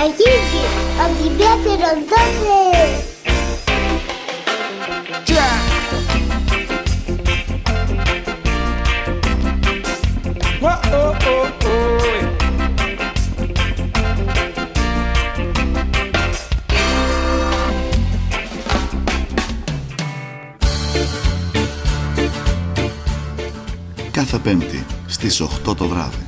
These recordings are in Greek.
Αρχίζει ο Δημήτρης Δόντες. Oh, oh, oh. Κάθε Πέμπτη στις 8 το βράδυ.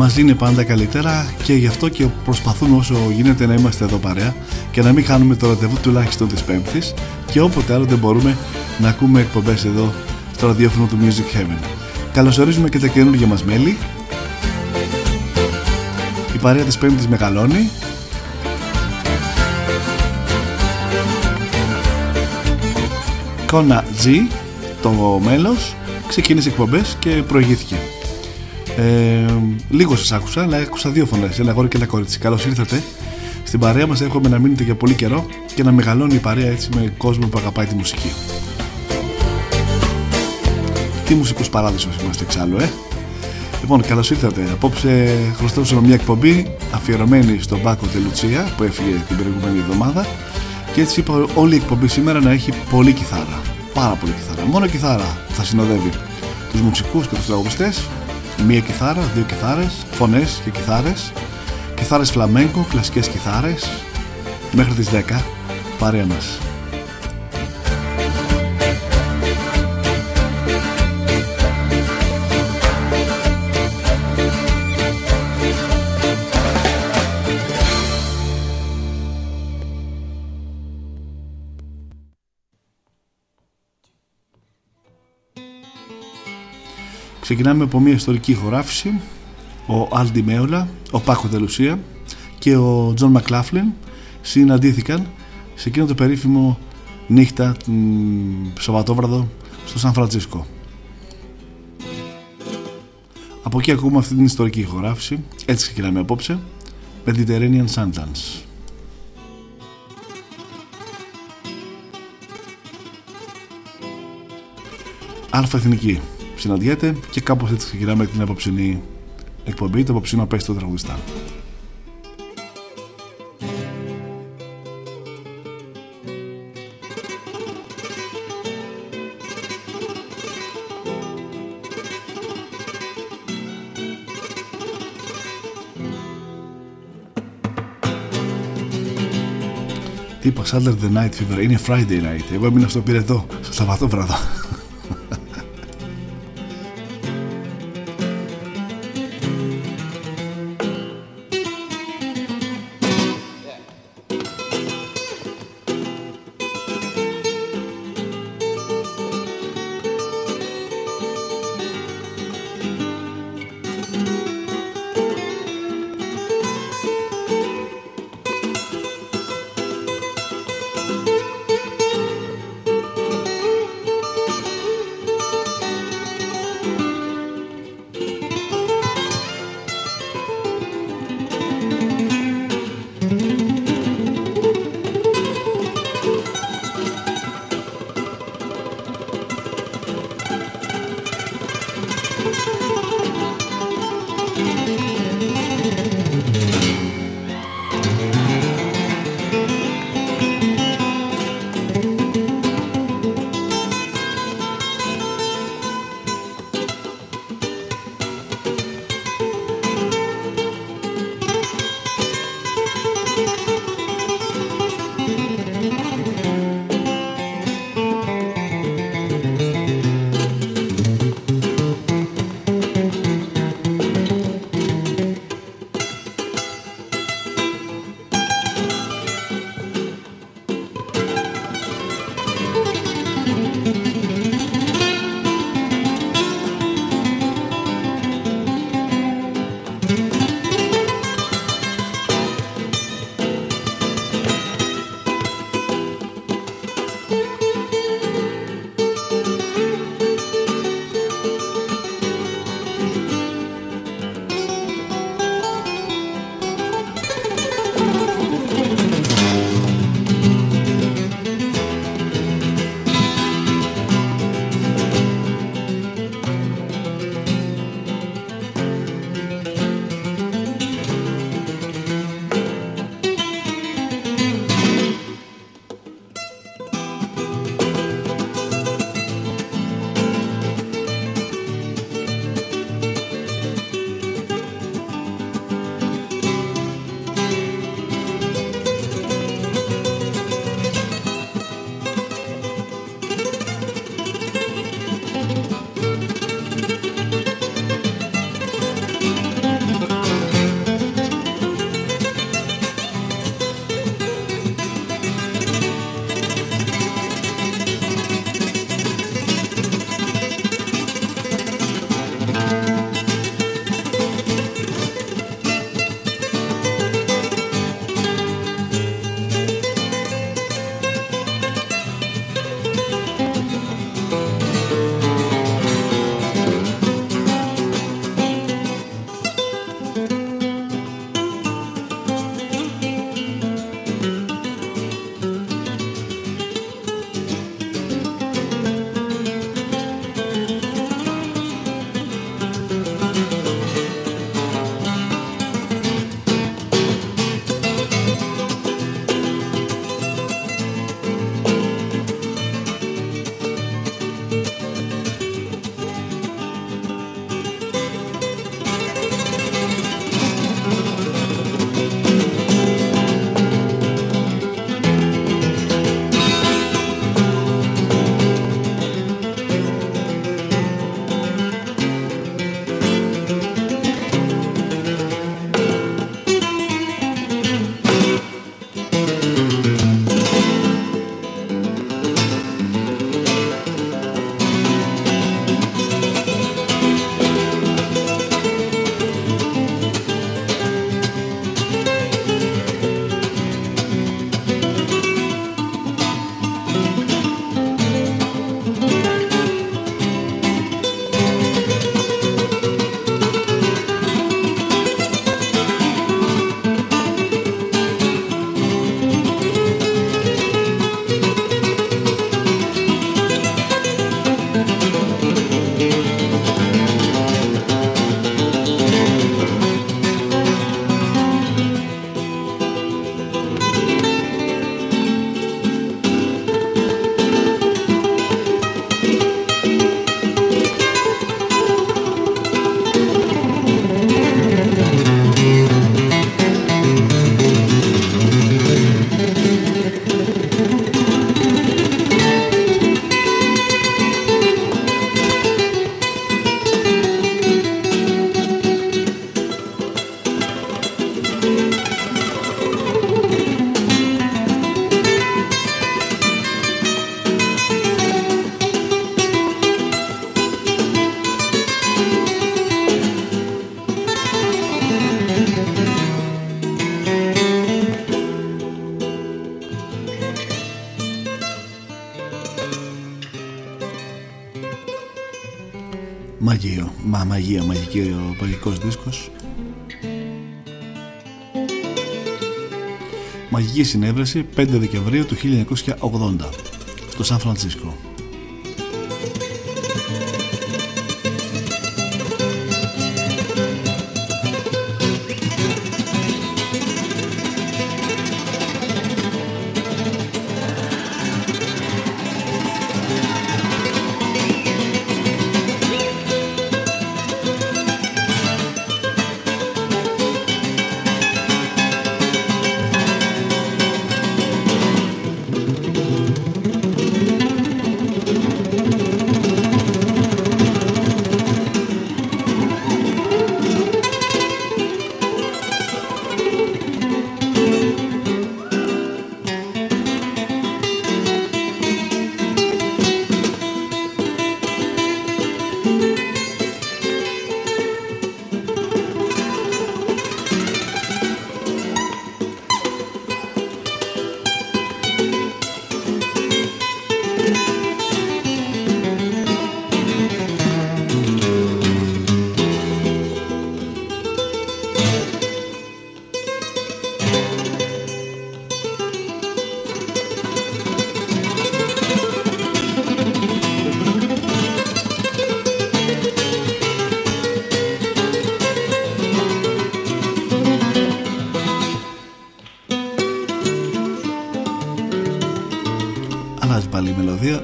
Μαζί είναι πάντα καλύτερα και γι' αυτό και προσπαθούμε όσο γίνεται να είμαστε εδώ παρέα και να μην χάνουμε το ραντεβού τουλάχιστον της Πέμπτης και όποτε άλλο δεν μπορούμε να ακούμε εκπομπές εδώ στο ραδιόφωνο του Music Heaven. Καλωσορίζουμε και τα καινούργια μας μέλη. Η παρέα της Πέμπτης μεγαλώνει. Κόνα G, το μέλος, ξεκίνησε εκπομπές και προηγήθηκε. Ε, λίγο σας άκουσα, αλλά άκουσα δύο φωνές. Ένα αγόρι και ένα κορίτσι. Καλώς ήρθατε στην παρέα μας. Εύχομαι να μείνετε για πολύ καιρό και να μεγαλώνει η παρέα έτσι με κόσμο που αγαπάει τη μουσική. Τι μουσικούς παράδεισος είμαστε εξάλλου, ε! Λοιπόν, καλώς ήρθατε. Απόψε χρωστώσαμε μια εκπομπή αφιερωμένη στον Πάκο Τελουτσία που έφυγε την προηγούμενη εβδομάδα και έτσι είπα όλη η εκπομπή σήμερα να έχει πολύ κιθάρα. Πάρα πολύ κιθάρα. Μόνο κιθάρα θα συνοδεύει τους μουσικούς και τους τραγουδιστές μία κιθάρα, δύο κιθάρες, φωνές και κιθάρες, κιθάρες φλαμέγκο, κλασικές κιθάρες, μέχρι τις 10, παρέα μας. Ξεκινάμε από μια ιστορική ηχογράφηση. Ο Αλ Ντι Μέολα, ο Πάκο Ντε Λουθία και ο Τζον Μακλάφλιν συναντήθηκαν σε εκείνο το περίφημο νύχτα Σαββατόβραδο στο Σαν Φραντζίσκο. Από εκεί ακούμε αυτή την ιστορική ηχογράφηση. Έτσι ξεκινάμε απόψε. Mediterranean Sundance. Αλφα Εθνική συναντιέται και κάπως έτσι ξεκινάμε την απόψινή εκπομπή, το απόψινο απέστο τραγουδιστά. Τι είπα, Saturday Night Fever, είναι Friday Night. Εγώ έμεινα στο πυρετό, στο Σαββατόβραδο. Μαγεία, μαγική, ο μαγικός δίσκος. Μαγική συνέβρεση 5 Δεκεμβρίου του 1980 στο Σαν Φρανσίσκο.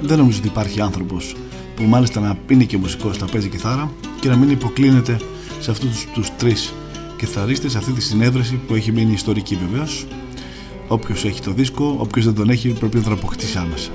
Δεν νομίζω ότι υπάρχει άνθρωπος που μάλιστα να είναι και μουσικό, να παίζει κιθάρα και να μην υποκλίνεται σε αυτούς τους τρεις κιθαρίστες, αυτή τη συνέβρεση που έχει μείνει ιστορική βεβαίως. Όποιος έχει το δίσκο, όποιος δεν τον έχει, πρέπει να τον αποκτήσει άμεσα.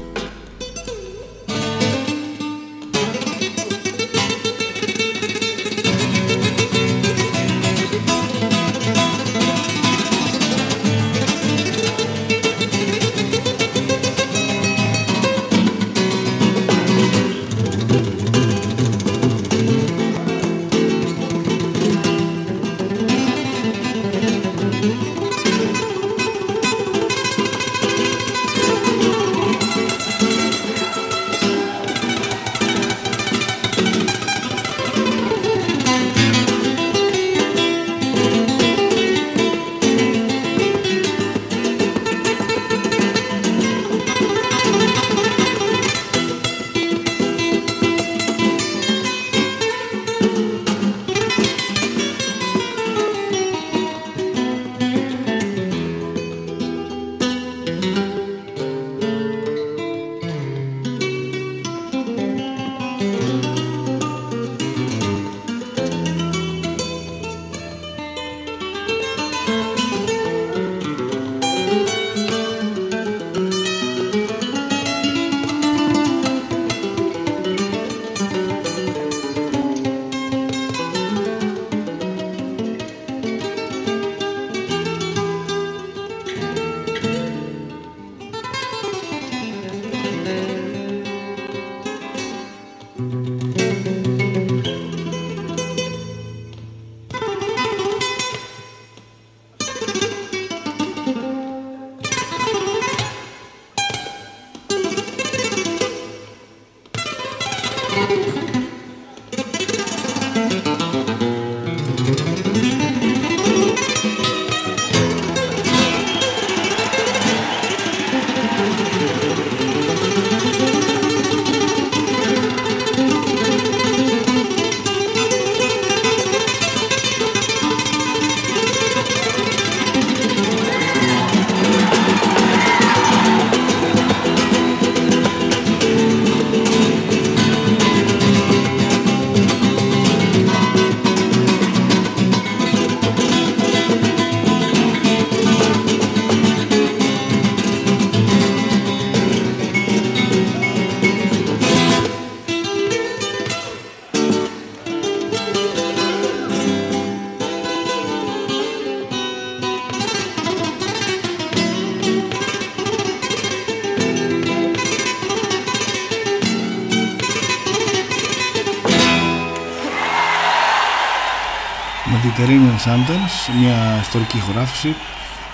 Sundance, μια ιστορική ηχογράφηση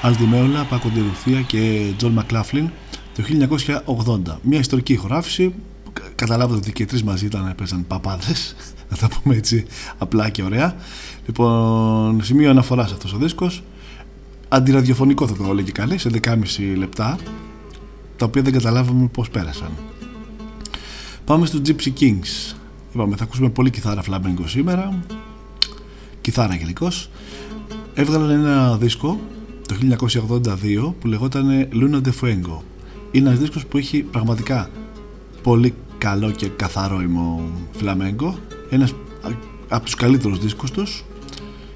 Αλ Ντι Μέολα, Πάκο Ντε Λουθία και Τζον Μακλάφλιν το 1980. Μια ιστορική ηχογράφηση. Καταλάβατε ότι και οι τρεις μαζί ήταν, παίζαν παπάδες, να τα πούμε έτσι απλά και ωραία. Λοιπόν, σημείο αναφοράς αυτός ο δίσκος. Αντιραδιοφωνικό θα το έλεγε κανείς, σε 10,5 λεπτά, τα οποία δεν καταλάβαμε πώς πέρασαν. Πάμε στο Gypsy Kings. Είπαμε, θα ακούσουμε πολύ κιθάρα φλαμπέγκο σήμερα κιθάρα γενικώς. Έβγαλαν ένα δίσκο το 1982 που λεγόταν Luna de Fuego. Είναι ένας δίσκος που έχει πραγματικά πολύ καλό και καθαρό ημο φλαμέγκο. Ένας από τους καλύτερους δίσκους τους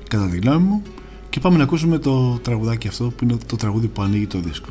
κατά τη γνώμη μου και πάμε να ακούσουμε το τραγουδάκι αυτό που είναι το τραγούδι που ανοίγει το δίσκο.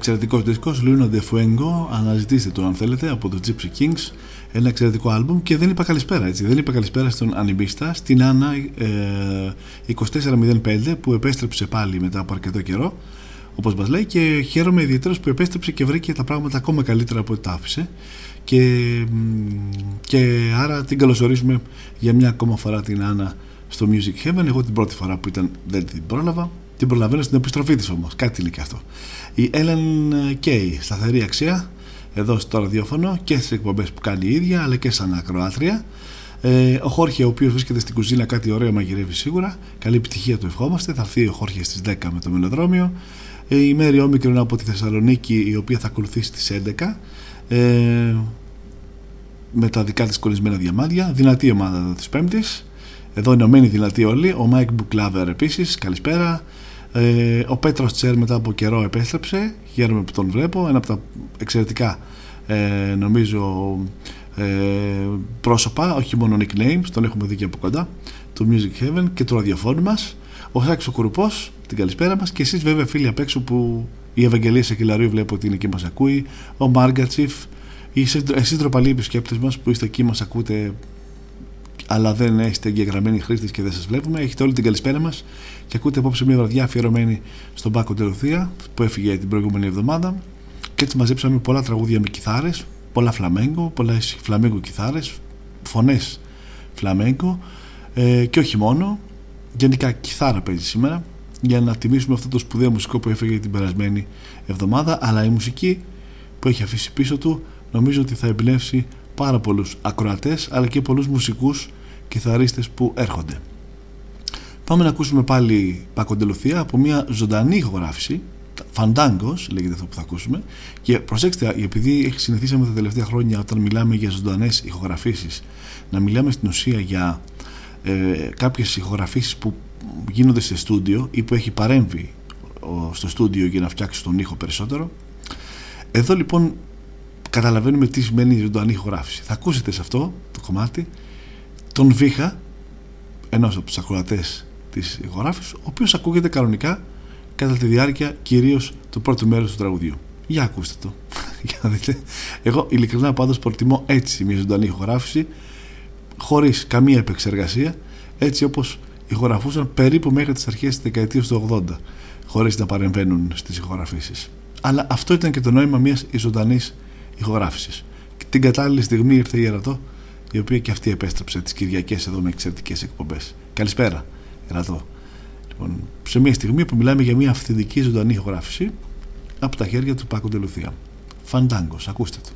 Εξαιρετικός δίσκο, Luna de Fuego. Αναζητήστε το αν θέλετε από το Gypsy Kings. Ένα εξαιρετικό άλμπουμ και δεν είπα καλησπέρα έτσι. Δεν είπα καλησπέρα στον Ανιμπίστα, στην Άννα ε, 2405 που επέστρεψε πάλι μετά από αρκετό καιρό. Όπως μας λέει, και χαίρομαι ιδιαίτερα που επέστρεψε και βρήκε τα πράγματα ακόμα καλύτερα από ό,τι τα άφησε. Και, και άρα την καλωσορίζουμε για μια ακόμα φορά την Άννα στο Music Heaven. Εγώ την πρώτη φορά που ήταν δεν την πρόλαβα. Την προλαβαίνω στην επιστροφή της όμως. Κάτι είναι και αυτό. Η Ellen Kay, σταθερή αξία, εδώ στο ραδιόφωνο και στις εκπομπές που κάνει η ίδια, αλλά και σαν ακροάτρια. Ε, ο Χόρχε, ο οποίος βρίσκεται στην κουζίνα, κάτι ωραίο μαγειρεύει σίγουρα. Καλή επιτυχία του ευχόμαστε. Θα έρθει ο Χόρχε στις 10 με το μελοδρόμιο. Ε, η Μέρη Όμικρον από τη Θεσσαλονίκη, η οποία θα ακολουθήσει στις 11. Ε, με τα δικά της κολλισμένα διαμάντια. Δυνατή ομάδα εδώ της Πέμπτης. Εδώ ενωμένοι δυνατοί όλοι. Ο Μάικ Μπουκλάβερ επίσης. Καλησπέρα. Ε, ο Πέτρος Τσέρ μετά από καιρό επέστρεψε. Χαίρομαι που τον βλέπω. Ένα από τα εξαιρετικά ε, νομίζω ε, πρόσωπα, όχι μόνο nicknames, τον έχουμε δει και από κοντά, του Music Heaven και του ραδιοφώνου μας. Ο Σάκη ο Κουρουπός, την καλησπέρα μας. Και εσείς βέβαια φίλοι απ' έξω που η Ευαγγελία Σακελαρίου βλέπω ότι είναι εκεί μας ακούει. Ο Μάργκατσιφ. Εσείς ντροπαλοί επισκέπτε μας που είστε εκεί, μας ακούτε αλλά δεν είστε εγγεγραμμένοι χρήστες και δεν σας βλέπουμε. Έχετε όλη την καλησπέρα μας και ακούτε απόψε μια βραδιά αφιερωμένη στον Πάκο Τελουθία που έφυγε την προηγούμενη εβδομάδα. Και έτσι μαζέψαμε πολλά τραγούδια με κιθάρες, πολλά φλαμέγκο, πολλέ φλαμέγκο κιθάρες, φωνές φλαμέγκο ε, και όχι μόνο. Γενικά κιθάρα παίζει σήμερα για να τιμήσουμε αυτό το σπουδαίο μουσικό που έφυγε την περασμένη εβδομάδα αλλά η μουσική που έχει αφήσει πίσω του νομίζω ότι θα εμπνεύσει πάρα πολλούς ακροατές αλλά και πολλούς μουσικούς κιθαρίστες που έρχονται. Πάμε να ακούσουμε πάλι Πακοντελουθία από μια ζωντανή ηχογράφηση Φαντάγκος λέγεται αυτό που θα ακούσουμε. Και προσέξτε επειδή έχει συνηθίσαμε τα τελευταία χρόνια όταν μιλάμε για ζωντανές ηχογραφήσεις να μιλάμε στην ουσία για ε, κάποιες ηχογραφήσεις που γίνονται σε στούντιο ή που έχει παρέμβει στο στούντιο για να φτιάξει τον ήχο περισσότερο. Εδώ λοιπόν καταλαβαίνουμε τι σημαίνει η ζωντανή ηχογράφηση. Θα ακούσετε σε αυτό το κομμάτι τον Βίχα ενός από τους ακροατές της ηχογράφησης ο οποίος ακούγεται κανονικά κατά τη διάρκεια κυρίως του πρώτου μέρους του τραγουδιού. Για ακούστε το. Για να δείτε. εγώ ειλικρινά πάντως προτιμώ έτσι μια ζωντανή ηχογράφηση χωρίς καμία επεξεργασία έτσι όπως ηχογραφούσαν περίπου μέχρι τις αρχές της δεκαετίας του 80 χωρίς να παρεμβαίνουν στις ηχογραφήσεις. Αλλά αυτό ήταν και το νόημα μιας ζωντανής ηχογράφησης. Την κατάλληλη στιγμή ήρθε η Ερατό η οποία και αυτή επέστρεψε τις Κυριακές εδώ με εξαιρετικές εκπομπές. Καλησπέρα Ερατό λοιπόν, σε μια στιγμή που μιλάμε για μια αυθεντική ζωντανή ηχογράφηση από τα χέρια του Πάκου Τελουθία Φαντάγκος, ακούστε το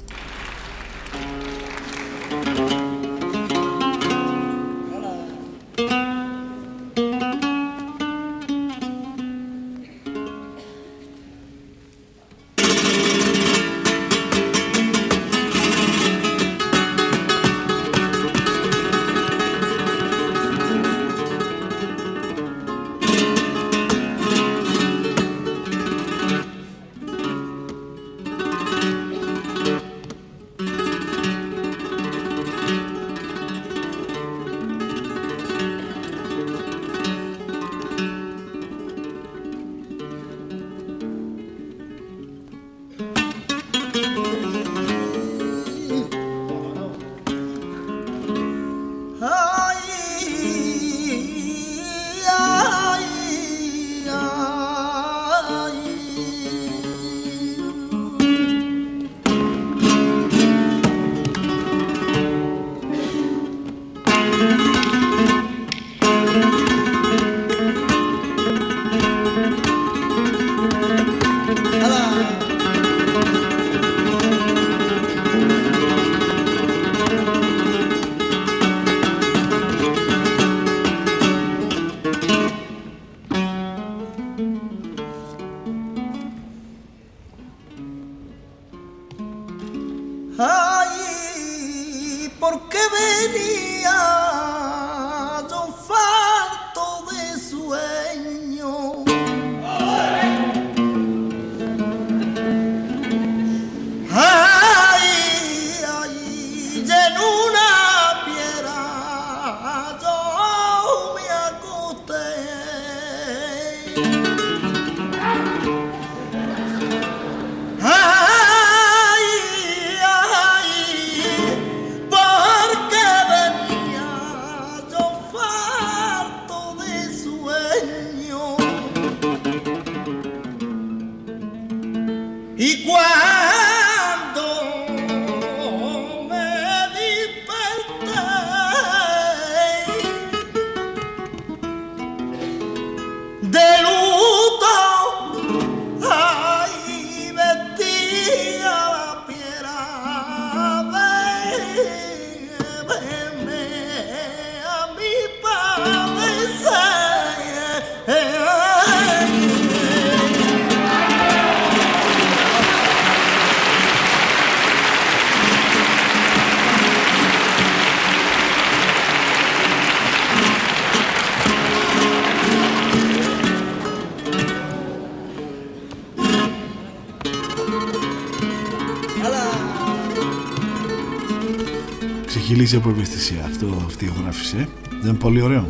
ξεχυλίζει από ευαισθησία αυτό, αυτή η ηχογράφηση. Ε. Δεν είναι πολύ ωραίο.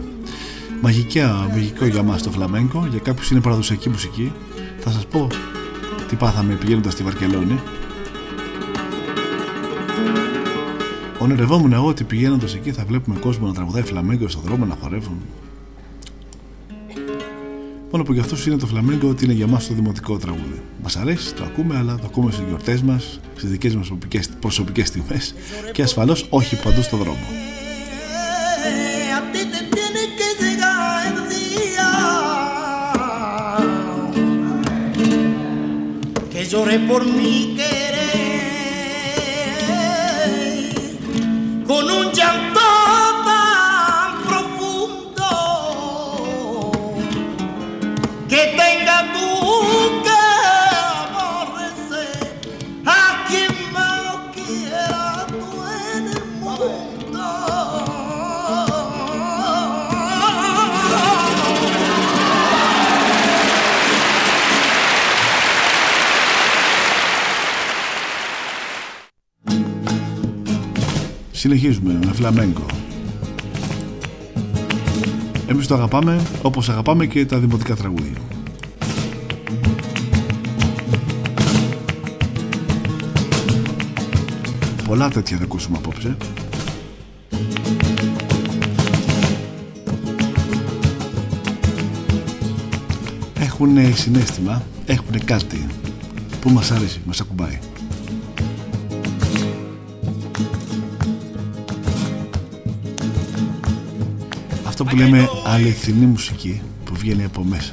Μαγικά, μαγικό για μας το φλαμέγκο, για κάποιους είναι παραδοσιακή μουσική. Θα σας πω τι πάθαμε πηγαίνοντας στη Βαρκελόνη. Ονειρευόμουν εγώ ότι πηγαίνοντας εκεί θα βλέπουμε κόσμο να τραγουδάει φλαμέγκο στον δρόμο, να χορεύουν. Μόνο που για αυτού είναι το φλαμέγκο ότι είναι για μας το δημοτικό τραγούδι. Μας αρέσει, το ακούμε, αλλά το ακούμε στις γιορτές μας, στις δικές μας προσωπικές στιγμές και ασφαλώς όχι παντού στον δρόμο. lloré por mi querer con un συνεχίζουμε με φλαμέγκο. Εμείς το αγαπάμε όπως αγαπάμε και τα δημοτικά τραγούδια. Πολλά τέτοια θα ακούσουμε απόψε. Έχουν συνέστημα, έχουν κάτι που μας αρέσει, μας ακουμπάει. Αυτό που λέμε αληθινή μουσική που βγαίνει από μέσα.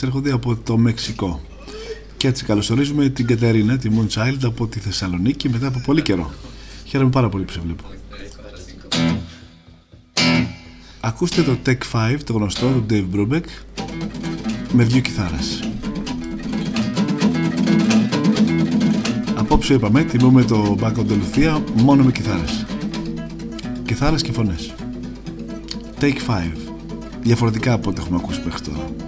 Μας έρχονται από το Μεξικό. Και έτσι καλωσορίζουμε την Κατερίνα, τη Moonchild από τη Θεσσαλονίκη μετά από πολύ καιρό. Χαίρομαι πάρα πολύ που σε βλέπω. Ακούστε το Tech 5, το γνωστό του Dave Brubeck, με δύο κιθάρες. Απόψε είπαμε, τιμούμε το Μπάκο Ντελουθία μόνο με κιθάρες. Κιθάρες και φωνές. Take 5. Διαφορετικά από ό,τι έχουμε ακούσει μέχρι τώρα.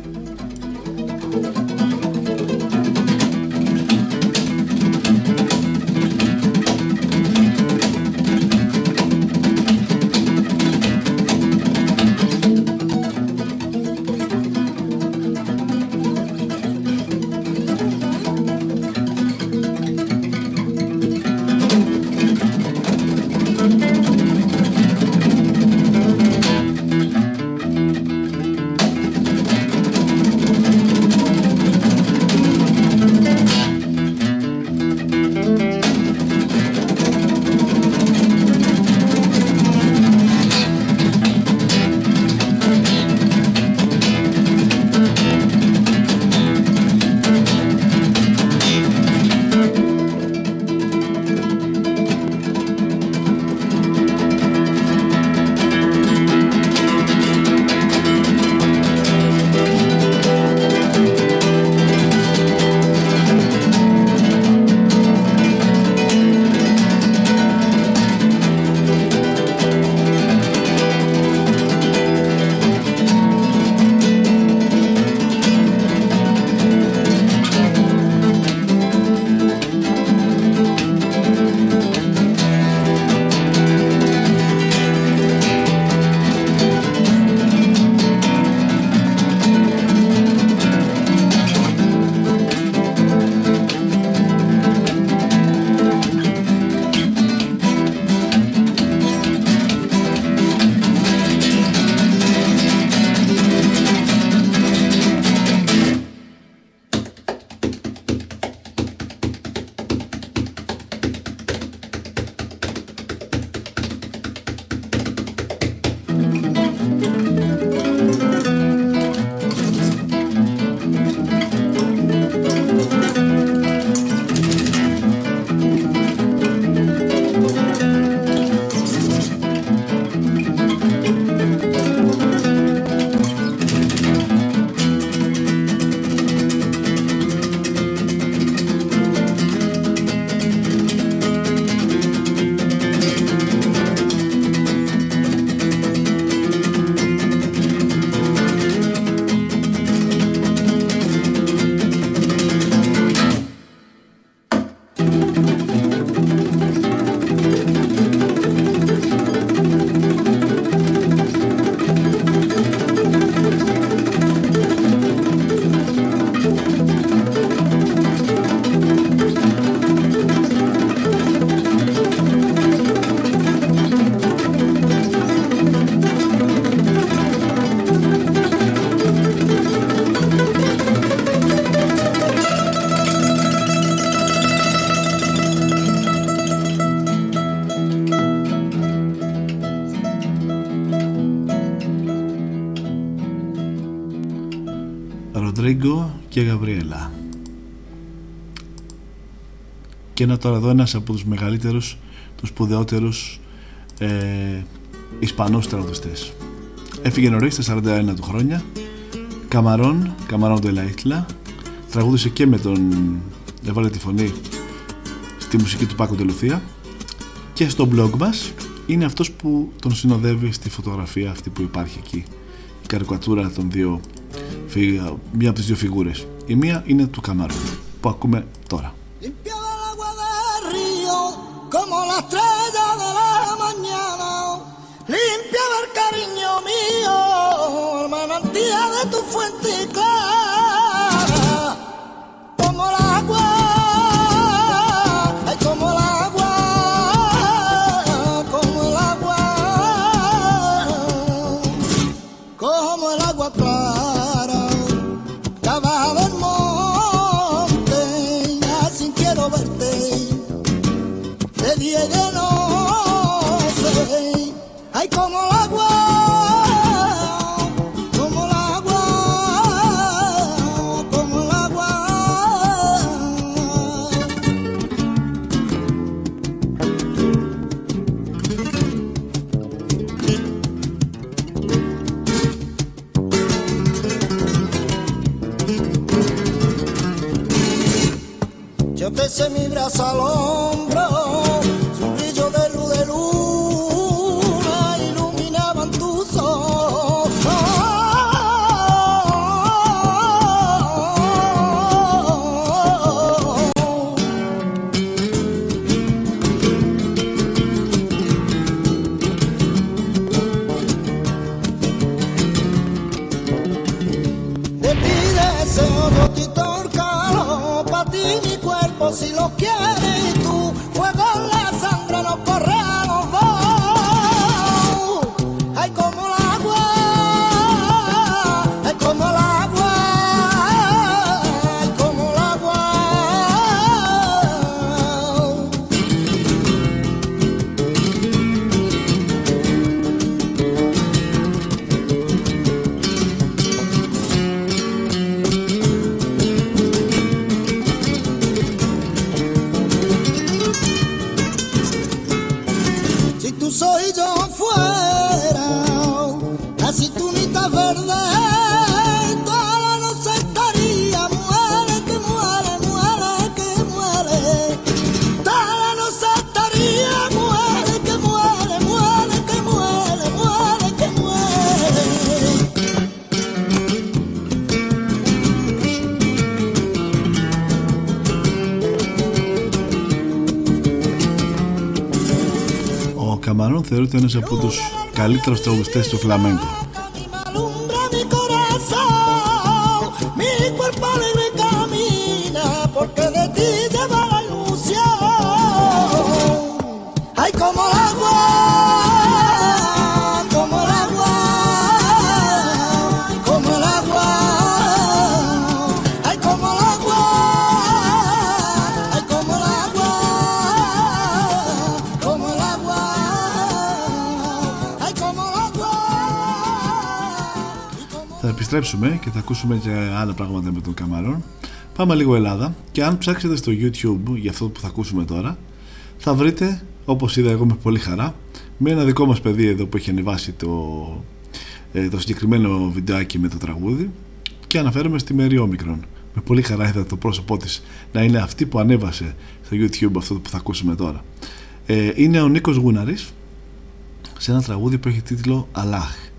Τώρα εδώ ένας από τους μεγαλύτερους τους σπουδαιότερους ε, Ισπανούς τραγουδιστές. Έφυγε νωρίς στα 41 του χρόνια. Καμαρόν, Καμαρόν Τελαίτλα τραγούδισε και με τον έβαλε τη φωνή στη μουσική του Πάκο Τελουθία και στο blog μας είναι αυτός που τον συνοδεύει στη φωτογραφία αυτή που υπάρχει εκεί. Η καρικατούρα των δύο μία από τις δύο φιγούρες. Η μία είναι του Καμαρόν που ακούμε από τους καλύτερους τραγουδιστές του φλαμέγκο. Επιστρέψουμε και θα ακούσουμε και άλλα πράγματα με τον Καμαρόν. Πάμε λίγο Ελλάδα και αν ψάξετε στο YouTube για αυτό που θα ακούσουμε τώρα θα βρείτε όπως είδα εγώ με πολύ χαρά με ένα δικό μας παιδί εδώ που έχει ανεβάσει το, ε, το συγκεκριμένο βιντεάκι με το τραγούδι και αναφέρομαι στη Μερή Όμικρον. Με πολύ χαρά είδα το πρόσωπό της να είναι αυτή που ανέβασε στο YouTube αυτό που θα ακούσουμε τώρα. Ε, είναι ο Νίκος Γούναρης σε ένα τραγούδι που έχει τίτλο Αλάχ.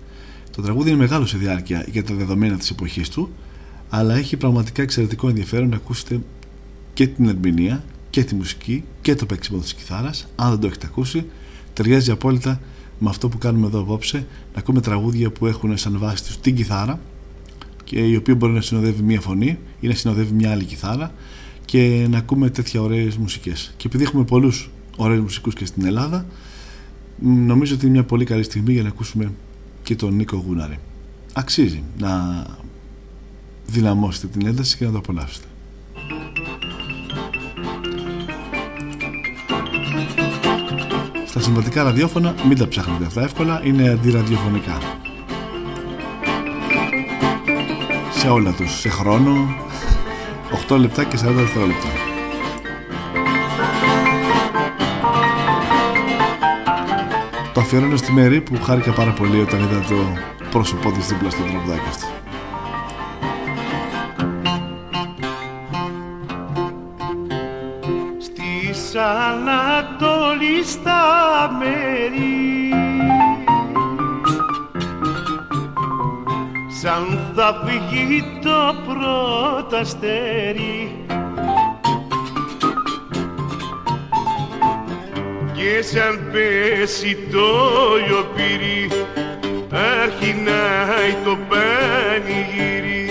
Το τραγούδι είναι μεγάλο σε διάρκεια για τα δεδομένα της εποχής του, αλλά έχει πραγματικά εξαιρετικό ενδιαφέρον να ακούσετε και την ερμηνεία και τη μουσική και το παίξιμο της κιθάρας. Αν δεν το έχετε ακούσει, ταιριάζει απόλυτα με αυτό που κάνουμε εδώ απόψε, να ακούμε τραγούδια που έχουν σαν βάση τους την κιθάρα και η οποία μπορεί να συνοδεύει μία φωνή ή να συνοδεύει μια άλλη κιθάρα και να ακούμε τέτοια ωραίες μουσικές. Και επειδή έχουμε πολλούς ωραίους μουσικούς και στην Ελλάδα, μ, νομίζω ότι είναι μια πολύ καλή στιγμή για να ακούσουμε και τον Νίκο Γούναρη. Αξίζει να δυναμώσετε την ένταση και να το απολαύσετε. Στα συμβατικά ραδιόφωνα μην τα ψάχνετε αυτά εύκολα, είναι αντιραδιοφωνικά. σε όλα τους, σε χρόνο 8 λεπτά και 40 δευτερόλεπτα. Το αφιερώνω στη Μέρη που χάρηκα πάρα πολύ όταν είδα το πρόσωπό της δίπλα στο τραγουδάκι αυτό. Στις Ανατολή στα μέρη σαν θα βγει το πρώτο αστέρι και σαν πέσει το λιοπύρι αρχινάει το πανηγύρι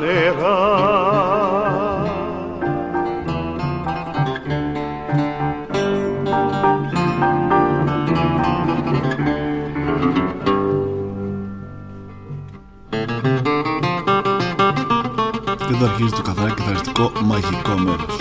νερά Και εδώ αρχίζει το καθαρά κιθαριστικό μαγικό μέρος.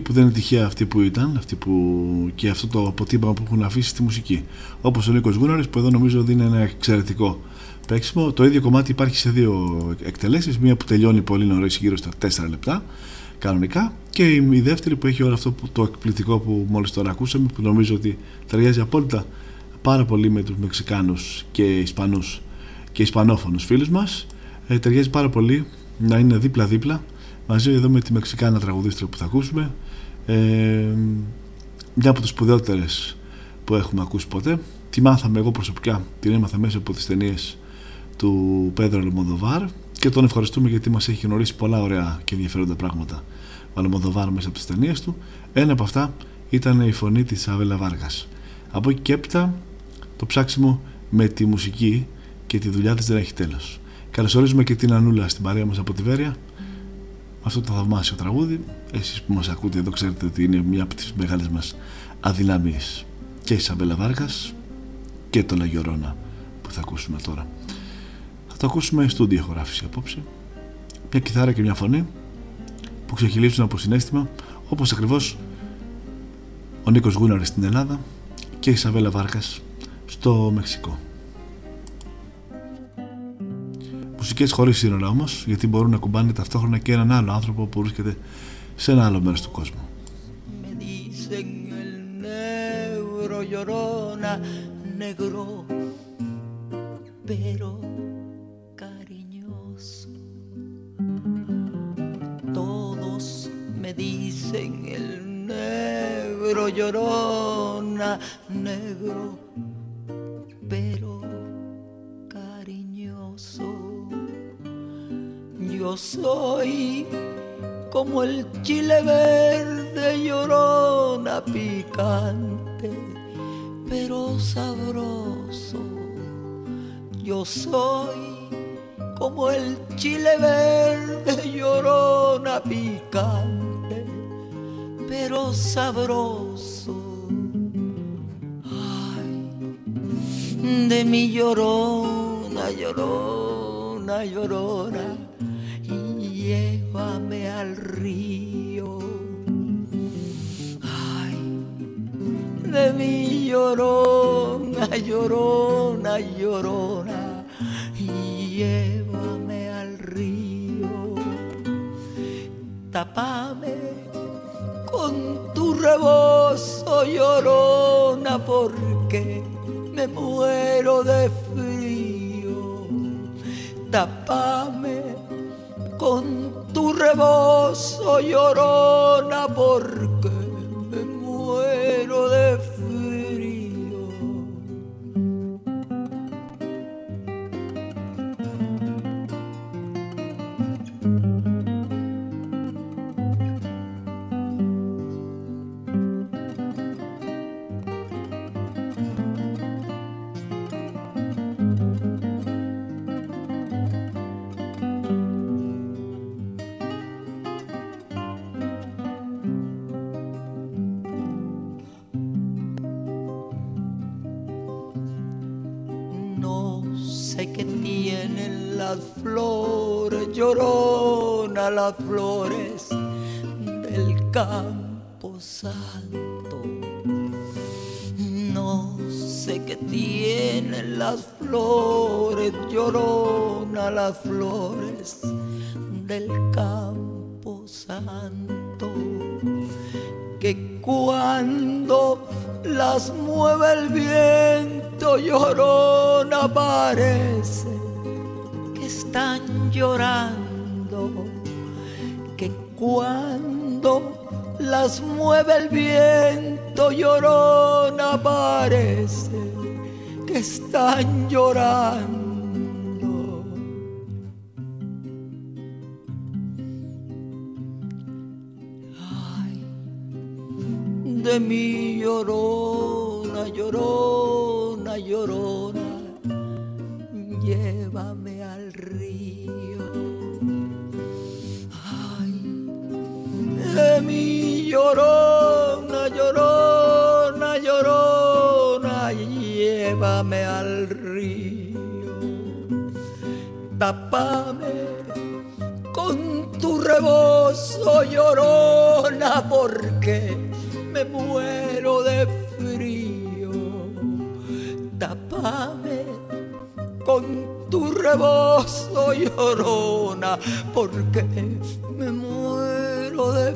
Που δεν είναι τυχαία αυτή που ήταν αυτή που, και αυτό το αποτύπωμα που έχουν αφήσει στη μουσική. Όπως ο Νίκος Γούναρης που εδώ νομίζω ότι είναι ένα εξαιρετικό παίξιμο. Το ίδιο κομμάτι υπάρχει σε δύο εκτελέσεις. Μία που τελειώνει πολύ νωρίς, γύρω στα 4 λεπτά κανονικά, και η δεύτερη που έχει όλο αυτό που, το εκπληκτικό που μόλις τώρα ακούσαμε, που νομίζω ότι ταιριάζει απόλυτα πάρα πολύ με τους Μεξικάνους και Ισπανούς και Ισπανόφωνους φίλους μας. Ε, ταιριάζει πάρα πολύ να είναι δίπλα-δίπλα μαζί εδώ με τη Μεξικάνα τραγουδίστρια που θα ακούσουμε ε, μια από τις σπουδαιότερες που έχουμε ακούσει ποτέ. Τη μάθαμε εγώ προσωπικά την έμαθα μέσα από τις ταινίες του Πέδρο Λεμοδοβάρ και τον ευχαριστούμε γιατί μας έχει γνωρίσει πολλά ωραία και ενδιαφέροντα πράγματα ο Λεμοδοβάρ μέσα από τις ταινίες του. Ένα από αυτά ήταν η φωνή της Αβέλα Βάργας. Από εκεί και έπειτα το ψάξιμο με τη μουσική και τη δουλειά της δεν έχει τέλος. Καλωσορίζουμε και την Ανούλα στην παρέα μας από τη Βέρεια αυτό το θαυμάσιο τραγούδι εσείς που μας ακούτε εδώ ξέρετε ότι είναι μια από τις μεγάλες μας αδυναμίες. Και η Σαμπέλα Βάργας και το Λαγιορώνα που θα ακούσουμε τώρα. Θα το ακούσουμε στο διαχωράφηση απόψε. Μια κιθάρα και μια φωνή που ξεχυλίζουν από συνέστημα όπως ακριβώς ο Νίκος Γούναρης στην Ελλάδα και η Σαβέλα Βάρκας στο Μεξικό. Μουσικές χωρίς σύνορα όμως, γιατί μπορούν να κουμπάνε ταυτόχρονα και έναν άλλο άνθρωπο που βρίσκεται σε ένα άλλο μέρος του κόσμου. negro, pero cariñoso. Todos me dicen el negro llorona, negro, pero Yo soy como el chile verde llorona picante, pero sabroso. Yo soy como el chile verde llorona picante, pero sabroso. Ay, de mi llorona, llorona, llorona llévame al río. Ay, de mi llorona, llorona, llorona, llévame al río. Tapame con tu rebozo, llorona, porque me muero de frío. Tapame con tu rebozo llorona porque me muero de sé que tienen las flores, llorona las flores del campo santo. No sé que tienen las flores, llorona las flores del campo santo. Que cuando las mueve el llorona parece que están llorando, que cuando las mueve el viento, llorona parece que están llorando. De mi llorona, llorona, llorona, llévame al río. Ay, de mi llorona, llorona, llorona, llévame al río. Tápame con tu rebozo, llorona, porque me muero de Con tu rebozo, llorona, porque me muero de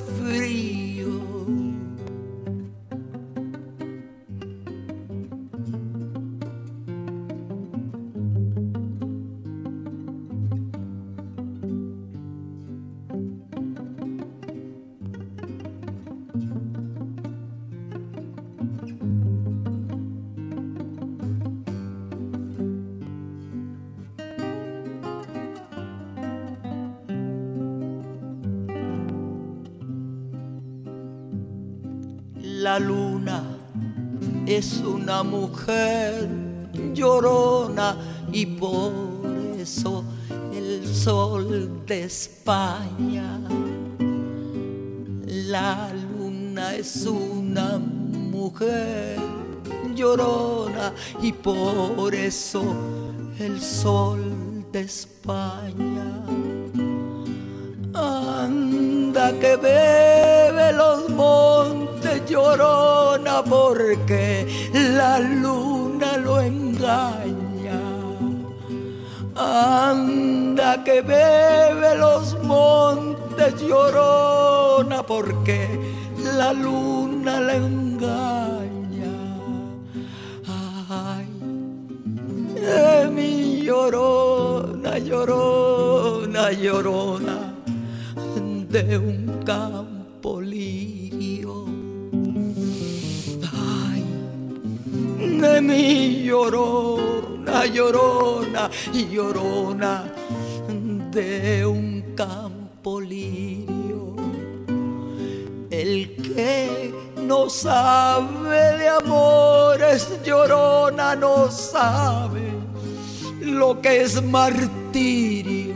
una mujer llorona y por eso el sol de España. La luna es una mujer llorona y por eso el sol de España. Anda que bebe los montes llorona porque la luna lo engaña. Anda que bebe los montes llorona porque la luna le engaña. Ay, de mi llorona, llorona, llorona de un campo lirio. De mi llorona, llorona, llorona de un campo lirio. El que no sabe de amores, llorona, no sabe lo que es martirio.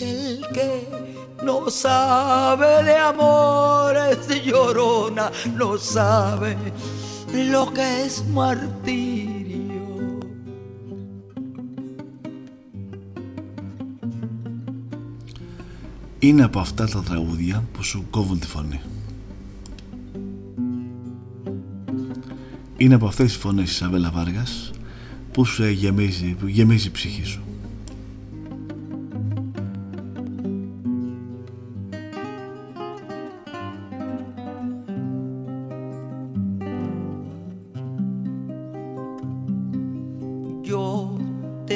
El que no sabe de amores, llorona, no sabe lo que es martirio. Είναι από αυτά τα τραγούδια που σου κόβουν τη φωνή. Είναι από αυτές τις φωνές της Αβέλα Βάργας που σου γεμίζει, που γεμίζει η ψυχή σου.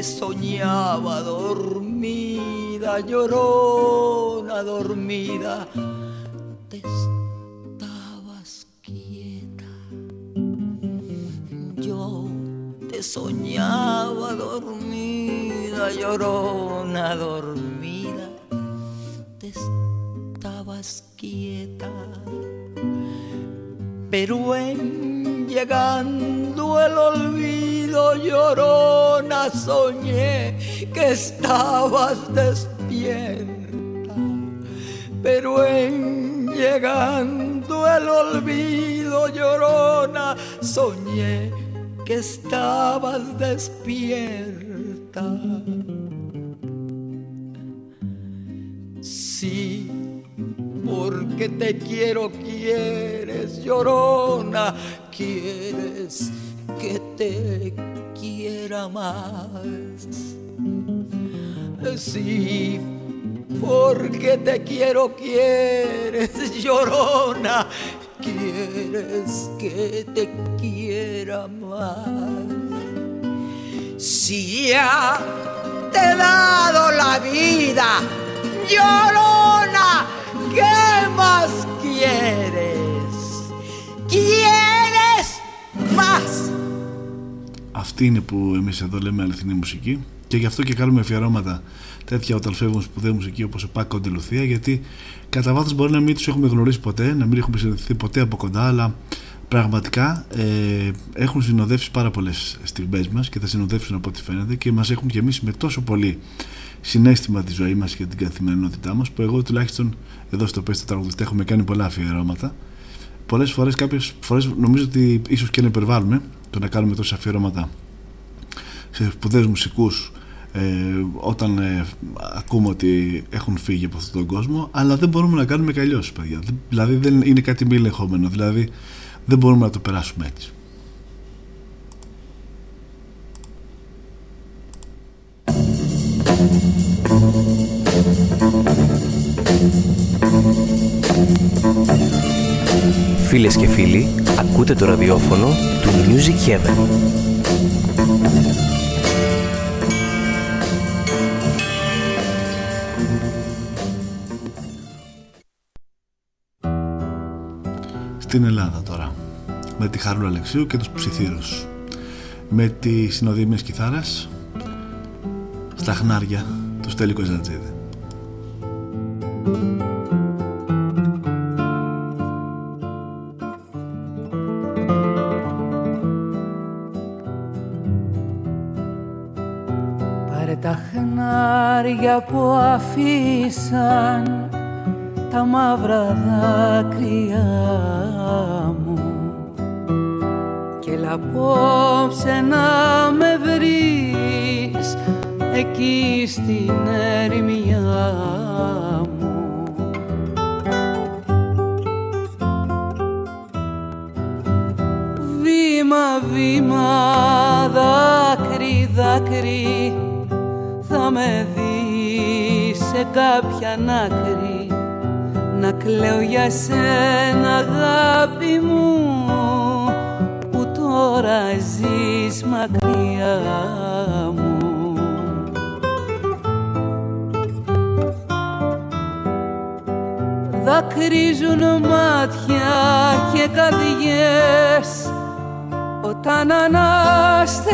Soñaba dormida, llorona, dormida. Te estabas quieta. Yo te soñaba dormida, llorona, dormida. Te estabas quieta. Pero en llegando el olvido llorona soñé que estabas despierta. Pero en llegando el olvido llorona soñé que estabas despierta. Sí, porque te quiero, quieres, llorona, quieres que te quiera más. Sí, porque te quiero, quieres, llorona, quieres que te quiera más. Si ya te he dado la vida, llorona, ¿qué más quieres? ¿Quieres más? Αυτή είναι που εμείς εδώ λέμε αληθινή μουσική. Και γι' αυτό και κάνουμε αφιερώματα τέτοια όταν φεύγουν σπουδαία μουσική όπως ο Πάκο Αντιλουθία γιατί κατά βάθος μπορεί να μην τους έχουμε γνωρίσει ποτέ, να μην έχουμε συνδεθεί ποτέ από κοντά αλλά πραγματικά ε, έχουν συνοδεύσει πάρα πολλές στιγμές μας και θα συνοδεύσουν από ό,τι φαίνεται και μας έχουν γεμίσει με τόσο πολύ συνέστημα τη ζωή μας και την καθημερινότητά μας που εγώ τουλάχιστον εδώ στο Πέστα Τραγουδιστέ έχουμε κάνει πολλά αφιερώματα. Πολλές φορές κάποιες φορές νομίζω ότι ίσως και να υπερβάλλουμε το να κάνουμε τόσα αφιερώματα σε σπουδαίους μουσικούς ε, όταν ε, ακούμε ότι έχουν φύγει από αυτόν τον κόσμο αλλά δεν μπορούμε να κάνουμε κι παιδιά. Δηλαδή δεν είναι κάτι μη ελεγχόμενο. Δηλαδή δεν μπορούμε να το περάσουμε έτσι Φίλες και φίλοι, ακούτε το ραδιόφωνο του Music Heaven. Στην Ελλάδα τώρα, με τη Χαρούλα Αλεξίου και τους Ψιθύρους. Με τη συνοδεία μιας κιθάρας, στα χνάρια του Στέλη Κοζατζίδη. που αφήσαν τα μαύρα δάκρυα μου και απόψε να με βρεις εκεί στην ερημιά μου Βήμα, βήμα, δάκρυ, δάκρυ θα με σε κάποια άκρη να κλαίω για σένα αγάπη μου που τώρα ζεις μακριά μου. Δακρύζουν μάτια και καρδιές όταν αναστενάζω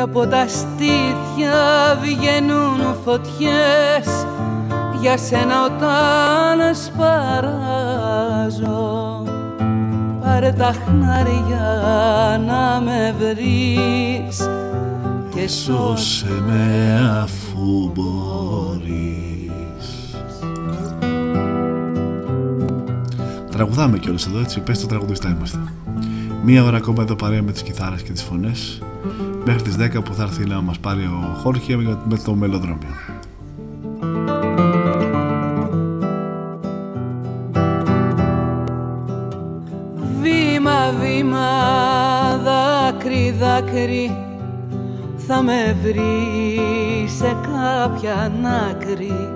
κι από τα στήθια βγαίνουν φωτιές. Για σένα όταν σπαράζω πάρε τα χνάρια να με βρεις και σώσε με αφού μπορείς. Τραγουδάμε κιόλας εδώ έτσι, πες το τραγουδιστά είμαστε. Μία ώρα ακόμα εδώ παρέα με τις κιθάρες και τις φωνές μέχρι τις 10 που θα έρθει να μας πάρει ο Χόρχε με το μελοδρόμιο. Βήμα, βήμα, δάκρυ, δάκρυ θα με βρει σε κάποια άκρη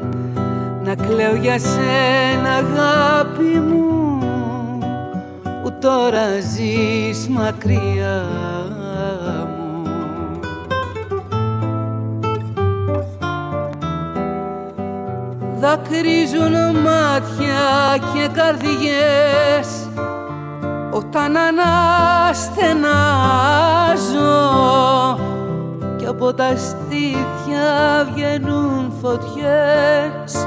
να κλαίω για σένα αγάπη μου που τώρα ζεις μακριά δακρύζουν μάτια και καρδιές. Όταν αναστενάζω και από τα στήθια βγαίνουν φωτιές.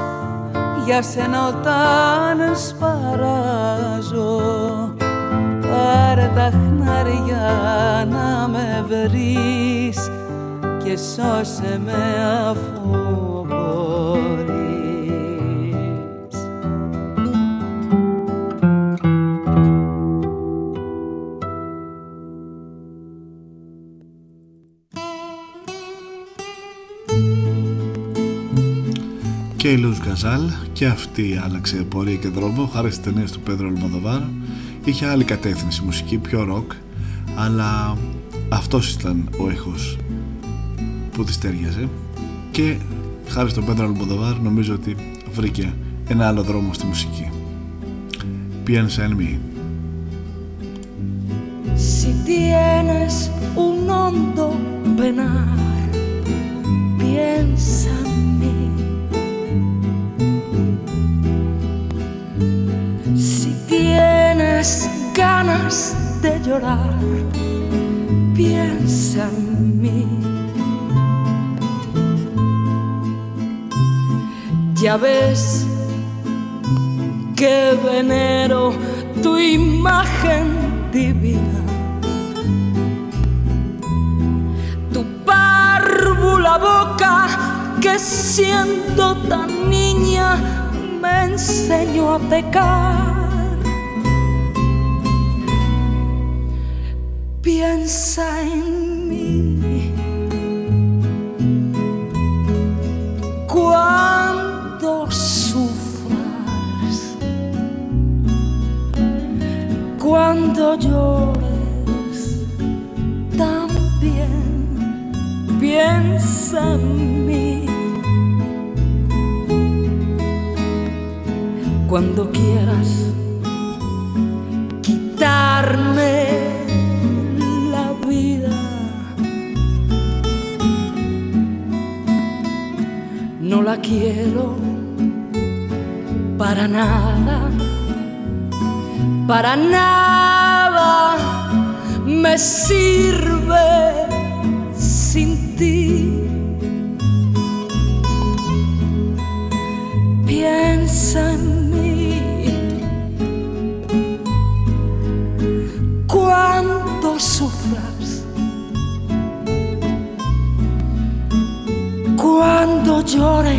Για σένα όταν σπαράζω πάρε τα χνάρια να με βρεις και σώσε με αφού μπορείς και η Λούς Γκαζάλ και αυτή άλλαξε πορεία και δρόμο χάρη στις ταινίες του Πέδρο Αλμοδοβάρ. Είχε άλλη κατεύθυνση μουσική, πιο ροκ αλλά αυτός ήταν ο ήχος που της τέριαζε. Και χάρη στον Πέδρο Αλμοδοβάρ νομίζω ότι βρήκε ένα άλλο δρόμο στη μουσική. Piensa en mí Si tienes un hondo penar, piensa en mí. Tienes ganas de llorar, piensa en mí. Ya ves que venero tu imagen divina. Tu párvula boca que siendo tan niña me enseñó a pecar. Piensa en mí. Cuando sufras, cuando llores, también piensa en mí. Cuando quieras quitarme la quiero para nada, para nada me sirve sin ti. Piensa en mí. Cuando sufras, cuando llores,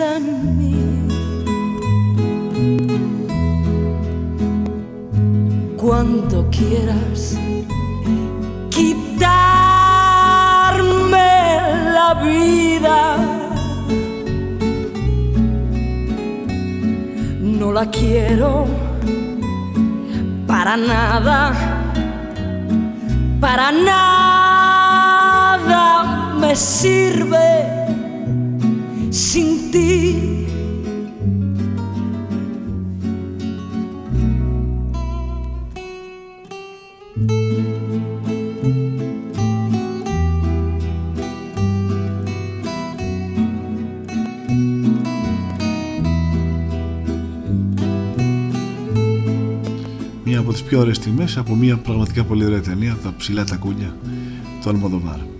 en mí. Cuando quieras quitarme la vida, no la quiero para nada, para nada me sirve sin ti. μία από τις πιο ωραίες στιγμές από μια πραγματικά πολύ ωραία ταινία τα ψηλά τα κούνια του Αλμοδοβάρ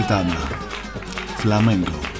Ρούμπα Κιτάνα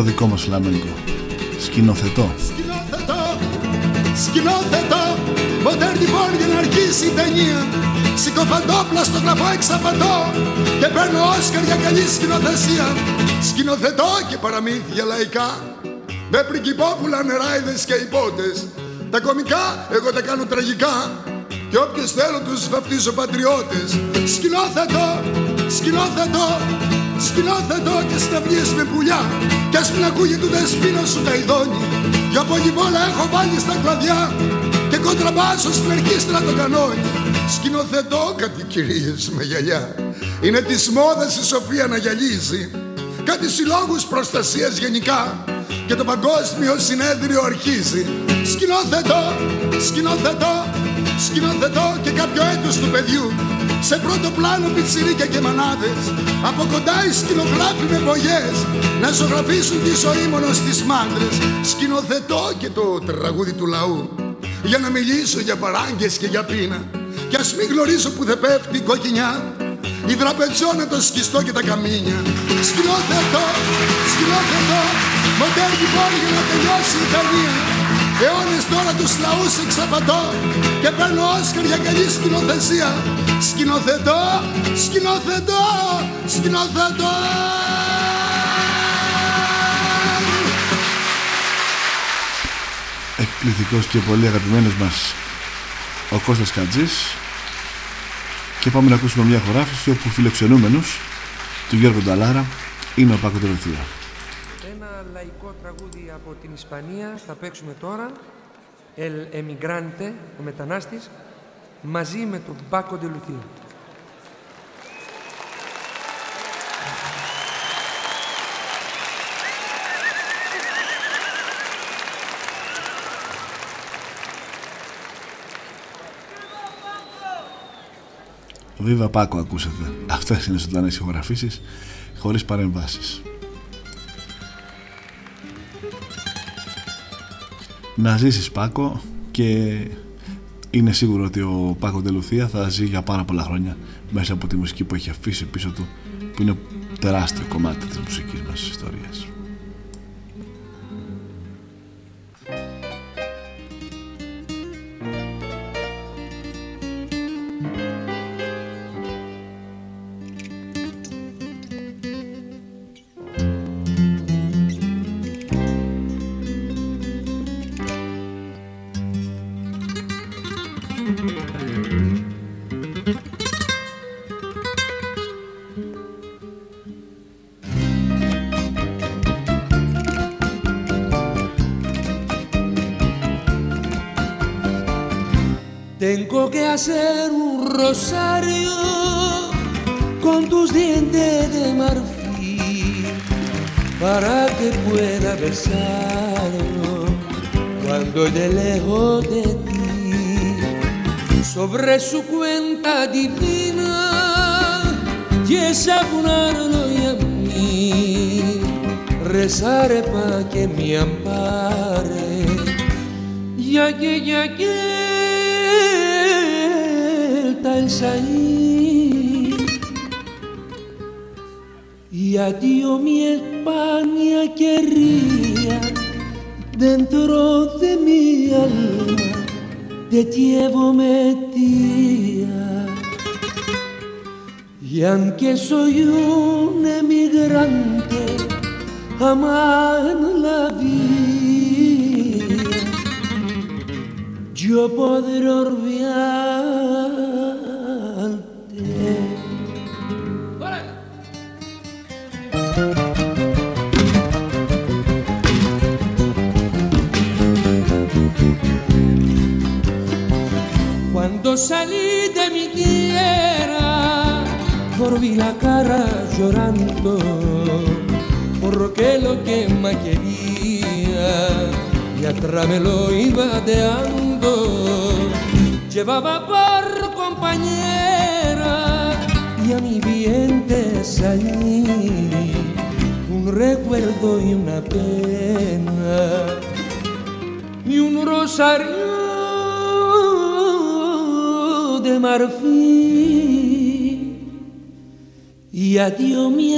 το δικό μας φλαμέγκο. Σκηνοθετώ. Σκηνοθετώ, σκηνοθετώ. Μοντέρνη πόλη για να αρχίσει η ταινία. Συκοφαντόπλα στο γραφό εξαπατώ Και παίρνω Όσκαρ για καλή σκηνοθεσία. Σκηνοθετώ και παραμύθια λαϊκά. Με πριγκυπόπουλα νεράιδες και υπότες. Τα κομικά εγώ τα κάνω τραγικά. Και όποιες θέλω τους βαφτίζω πατριώτες. Σκηνοθετώ, σκηνοθετώ Σκηνοθετώ και σταυγές με πουλιά Κι ας μην ακούγεται ούτε σπίνο σου τα ειδώνει Για πολυβόλα έχω βάλει στα κλαδιά Και κοντραμπάσω στην ορχήστρα το κανόνι Σκηνοθετώ κάτι κυρίες με γυαλιά. Είναι της μόδας η Σοφία να γυαλίζει. Κάτι συλλόγους προστασίας γενικά Και το παγκόσμιο συνέδριο αρχίζει. Σκηνοθετώ, σκηνοθετώ Σκηνοθετώ και κάποιο έτος του παιδιού σε πρώτο πλάνο πιτσιρίκια και μανάδες Από κοντά οι σκηνογράφοι με μπογιές Να ζωγραφίσουν τη ζωή μόνο στις μάντρες. Σκηνοθετώ και το τραγούδι του λαού Για να μιλήσω για παράγκες και για πείνα. Κι ας μην γνωρίζω που δεν πέφτει η κοκκινιά η δραπετσόνα το σκιστό και τα καμίνια. Σκηνοθετώ, σκηνοθετώ Μοντέρνη πόλη για να τελειώσει η ταινία. Αιώνες τώρα τους λαούς εξαπατώ Και παίρνω Όσκαρ για καλή σκηνοθεσία Σκηνοθετώ, σκηνοθετώ, σκηνοθετώ. Εκπληκτικός και πολύ αγαπημένος μας ο Κώστας Χατζής. Και πάμε να ακούσουμε μια χωράφηση όπου φιλοξενούμενος του Γιώργου Νταλάρα είναι ο Πάκο Τελεθία. Ένα λαϊκό τραγούδι από την Ισπανία. Θα παίξουμε τώρα. El Emigrante, ο μετανάστης μαζί με τον Πάκο Τελουθία. Βίβα Πάκο ακούσατε. Αυτές είναι ζωντανές ηχογραφήσεις χωρίς παρεμβάσεις. Να ζήσεις Πάκο και είναι σίγουρο ότι ο Πάκο Τελουθία θα ζει για πάρα πολλά χρόνια μέσα από τη μουσική που έχει αφήσει πίσω του που είναι τεράστιο κομμάτι της μουσικής μας ιστορίας. que soy yo. Dios mío.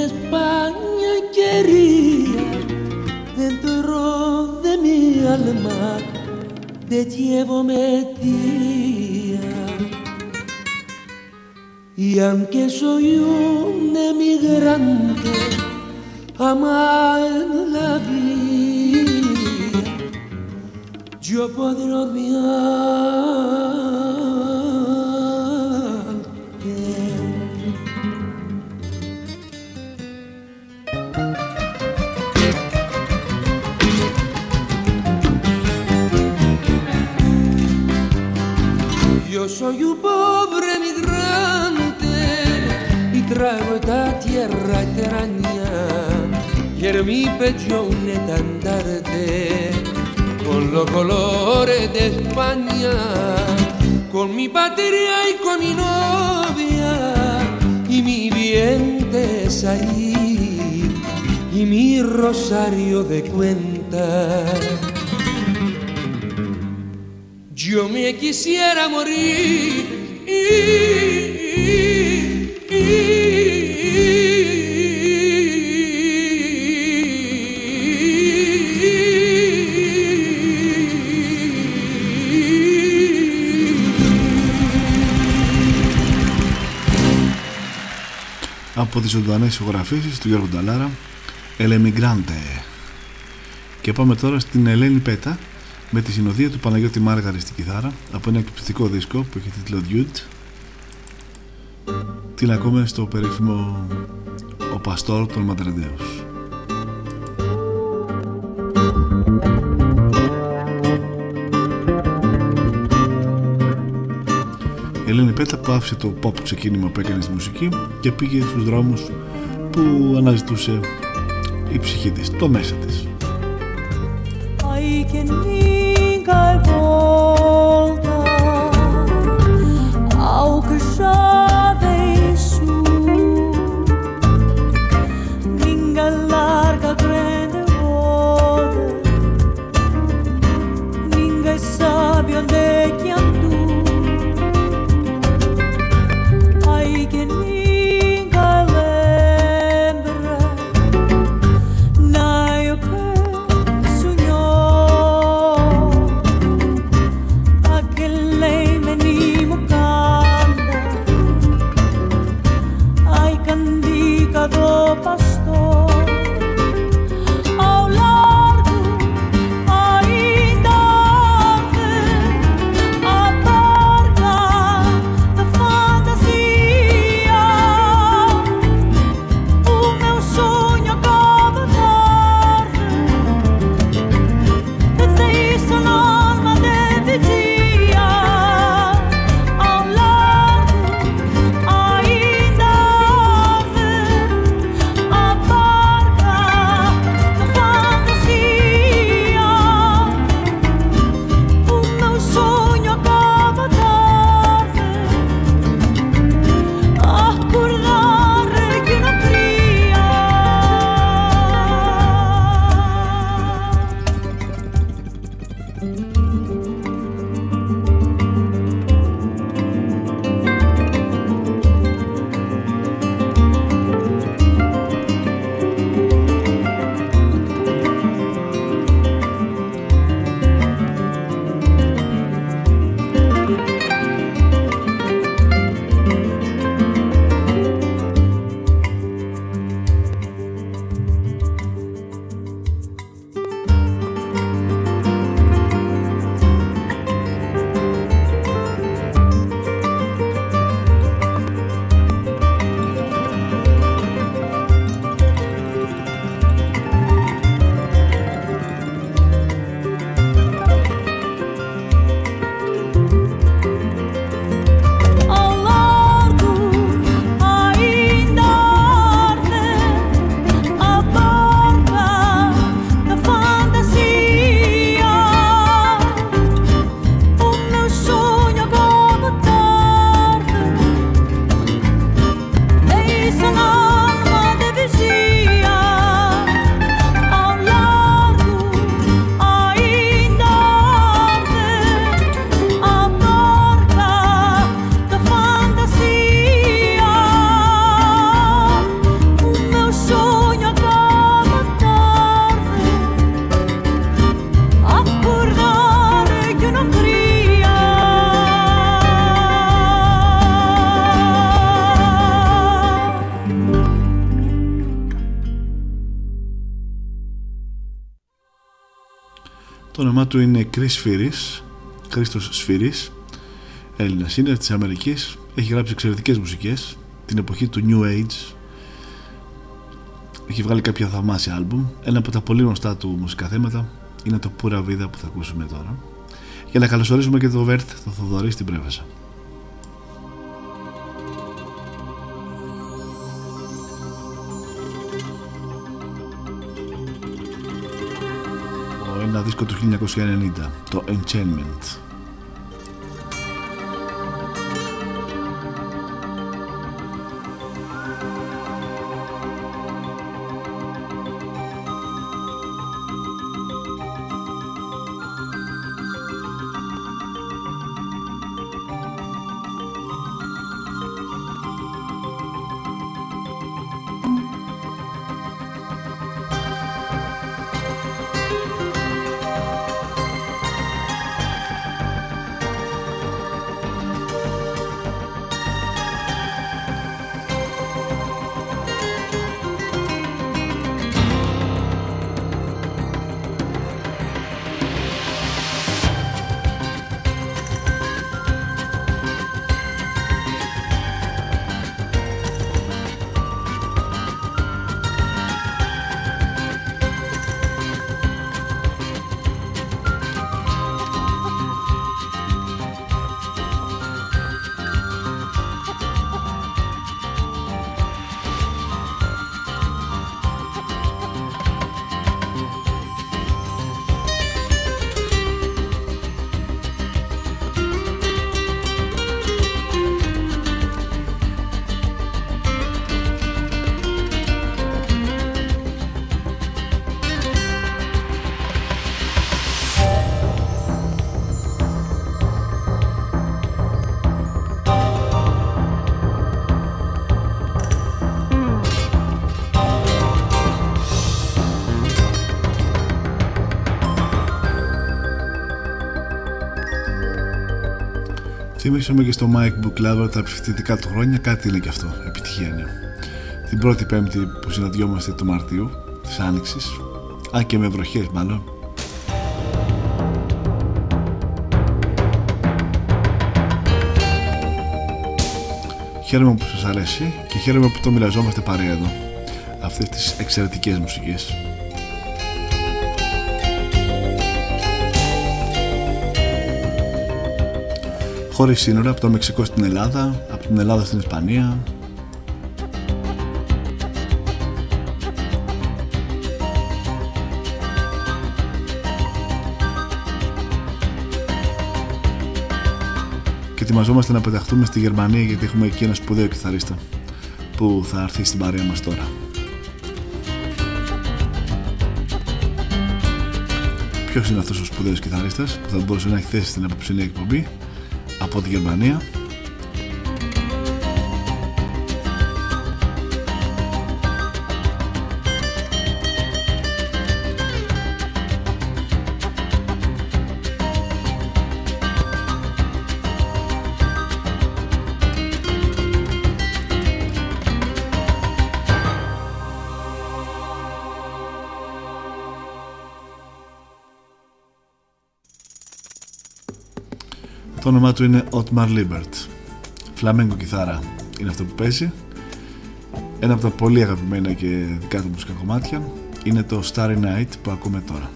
Con mi patria y con mi novia y mi viente salir y mi rosario de cuentas yo me quisiera morir. Από τις ζωντανές ηχογραφήσεις του Γιώργου Νταλάρα Ελεμιγκράντε και πάμε τώρα στην Ελένη Πέτα με τη συνοδεία του Παναγιώτη Μάργαρη στην κιθάρα από ένα εκπληκτικό δίσκο που έχει τίτλο Dude την ακούμε στο περίφημο Ο Παστόρ των Ματρεντέους Πέτα που άφησε το pop ξεκίνημα που έκανες στη μουσική και πήγε στους δρόμους που αναζητούσε η ψυχή της, το μέσα της. Το όνομά του είναι Chris Σφύρης, Χρήστος Σφύρης, Έλληνας είναι της Αμερικής, έχει γράψει εξαιρετικές μουσικές την εποχή του New Age. Έχει βγάλει κάποια θαυμάσια άλμπουμ. Ένα από τα πολύ γνωστά του μουσικά θέματα είναι το Pura Vida που θα ακούσουμε τώρα. Για να καλωσορίσουμε και το Βέρθ το Θοδωρή στην Πρέβασα δίσκο του 1990 το Enchainment Θυμίσαμε και στο Mike Book Lover τα επιθετικά του χρόνια, κάτι είναι και αυτό, επιτυχία είναι. Την πρώτη πέμπτη που συναντιόμαστε του Μαρτίου, της Άνοιξης, αν και με βροχές μάλλον, Χαίρομαι που σας αρέσει και χαίρομαι που το μοιραζόμαστε παρέα εδώ. Αυτές τις εξαιρετικές μουσικές. Χωρίς σύνορα από το Μεξικό στην Ελλάδα, από την Ελλάδα στην Ισπανία. Και ετοιμαζόμαστε να πεταχτούμε στη Γερμανία γιατί έχουμε εκεί ένα σπουδαίο κιθαρίστα που θα έρθει στην παρέα μας τώρα. Ποιος είναι αυτός ο σπουδαίος κιθαρίστας που θα μπορούσε να έχει θέση στην απόψινή εκπομπή; Από τη Γερμανία όνομά του είναι Otmar Liebert. Φλαμέγκο κιθάρα είναι αυτό που παίζει. Ένα από τα πολύ αγαπημένα και δικά του μουσικά κομμάτια είναι το Starry Night που ακούμε τώρα.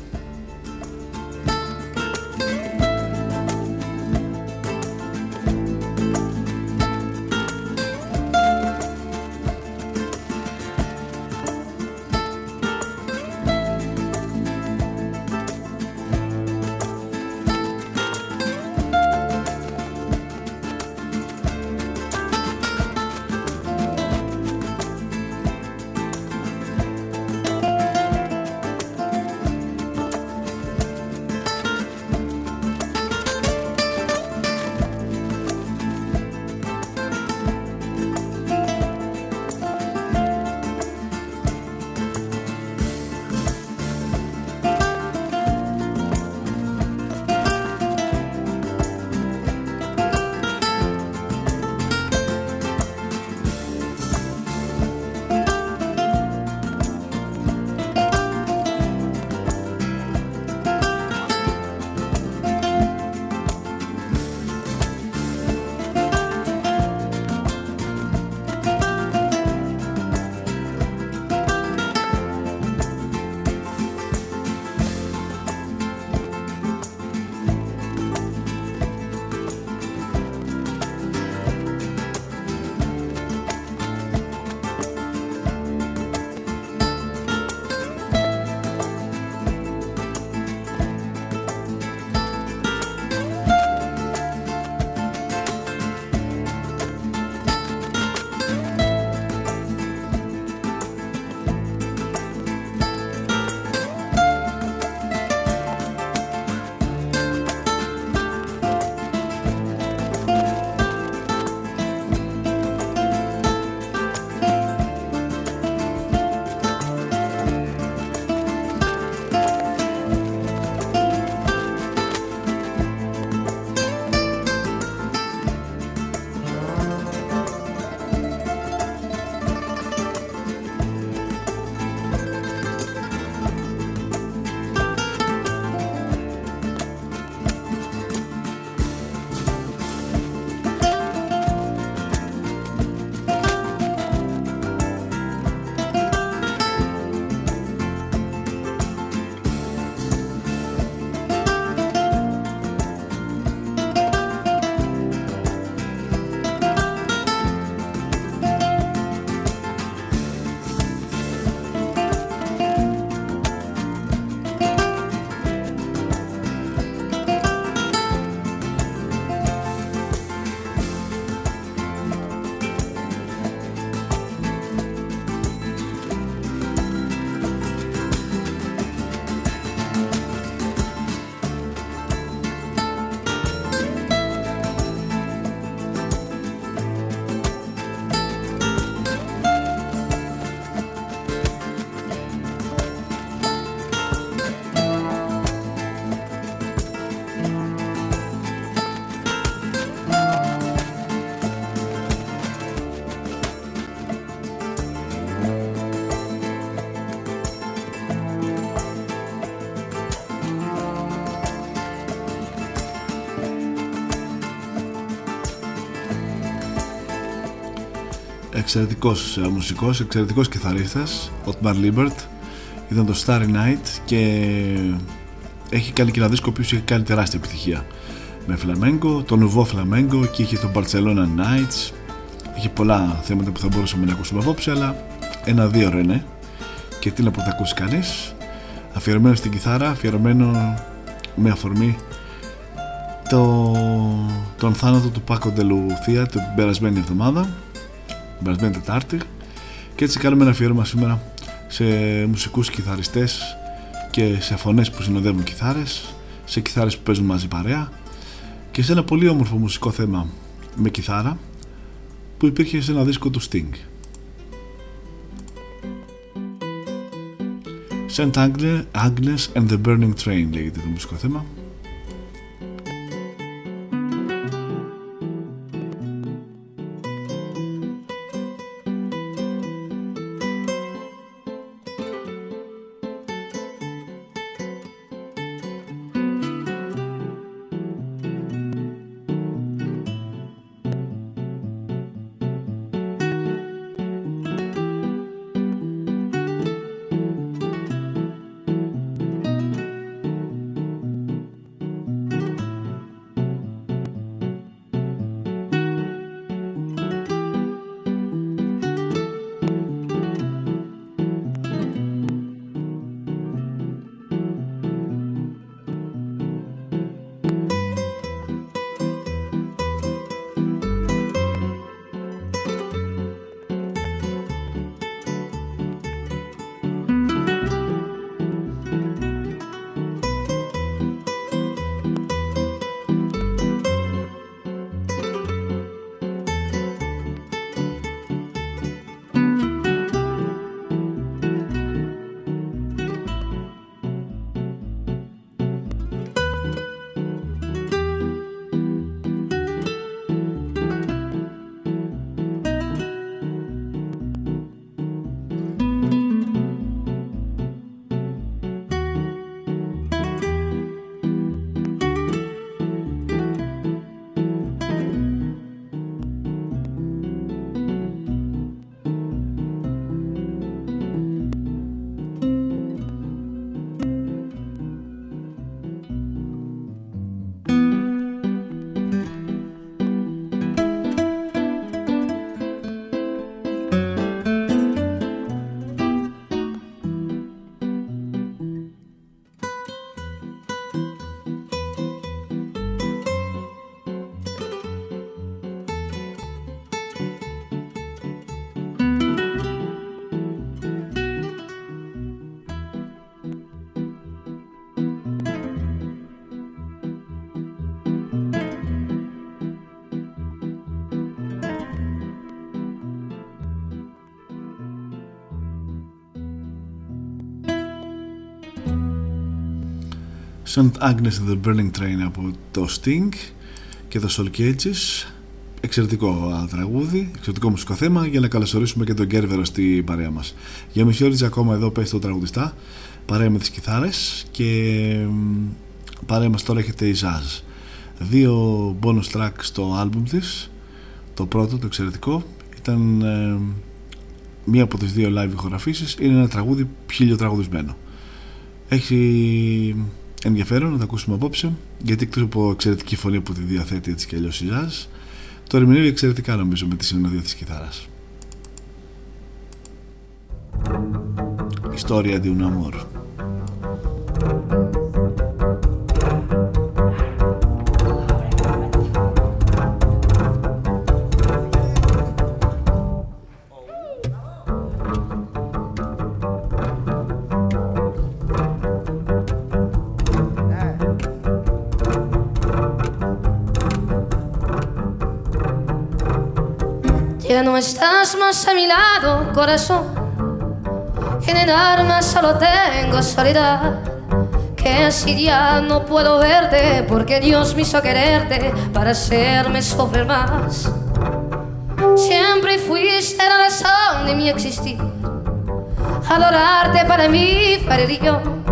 Εξαιρετικός ε, μουσικός, εξαιρετικός κιθαρίστας, ο Ότμαρ Λίμπερτ, ήταν το Starry Night και έχει κάνει και ένα δίσκο που έχει κάνει τεράστια επιτυχία με φλαμέγκο, το Nouveau Flamenco και είχε το Barcelona Nights. Είχε πολλά θέματα που θα μπορούσαμε να ακούσουμε απόψε αλλά ένα-δύο ρε ναι. Και τι να πω θα ακούσει κανείς. Αφιερωμένο στην κιθάρα, αφιερωμένο με αφορμή το, τον θάνατο του Πάκο Ντελουθία την περασμένη εβδομάδα την περασμένη Τετάρτη και έτσι κάνουμε ένα αφιέρωμα σήμερα σε μουσικούς κιθαριστές και σε φωνές που συνοδεύουν κιθάρες σε κιθάρες που παίζουν μαζί παρέα και σε ένα πολύ όμορφο μουσικό θέμα με κιθάρα που υπήρχε σε ένα δίσκο του Sting. St. Agnes and the Burning Train λέγεται το μουσικό θέμα St. Agnes the Burning Train από το Sting και το Soul Cages. Εξαιρετικό τραγούδι, εξαιρετικό μουσικό θέμα για να καλωσορίσουμε και τον Κέρβερο στην παρέα μας. Για μισή ώρα ακόμα εδώ πέσει το τραγουδιστά. Παρέα με τις κιθάρες και παρέα μας τώρα έχετε η Zaz δύο bonus track στο άλμπουμ της. Το πρώτο, το εξαιρετικό ήταν ε, μία από τις δύο live ηχογραφήσεις. Είναι ένα τραγούδι χίλιο τραγουδισμένο έχει ενδιαφέρον να το ακούσουμε απόψε γιατί εκτός από εξαιρετική φωνή που τη διαθέτει έτσι και αλλιώς η jazz το ερμηνεύει εξαιρετικά νομίζω με τη συνοδεία της κιθάρας. Ιστορία de un amor no estás más a mi lado, corazón. En el alma solo tengo soledad. Que si ya no puedo verte, porque Dios me hizo quererte para hacerme sufrir más. Siempre fuiste la razón de mi existir. Adorarte para mí fue religión.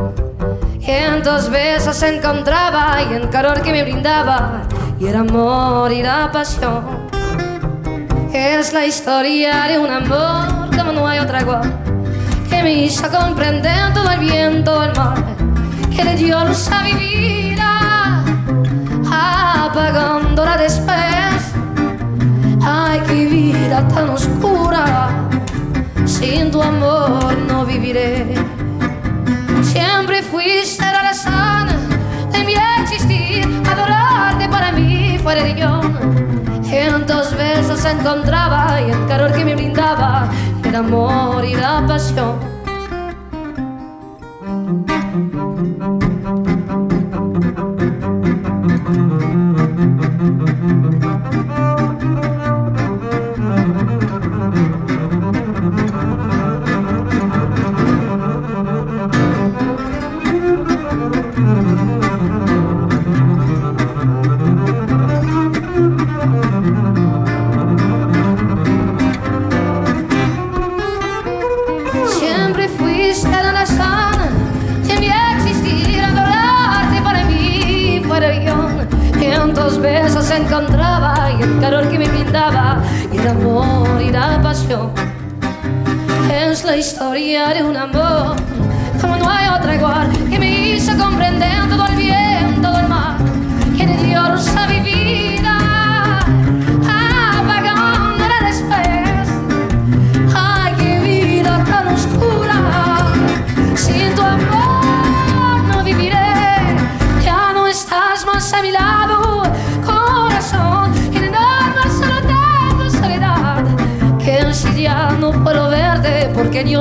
Y en tus besos encontraba y el calor que me brindaba. Y el amor y la pasión. Es la historia de un amor como no hay otra igual Que me hizo comprender todo el bien, todo el mal Que le dio luz a mi vida Apagándola después. Ay, qué vida tan oscura Sin tu amor no viviré. Siempre fuiste la razón de mi existir Adorarte para mí fue religión en dos besos se encontraba y el calor que me brindaba el amor y la pasión.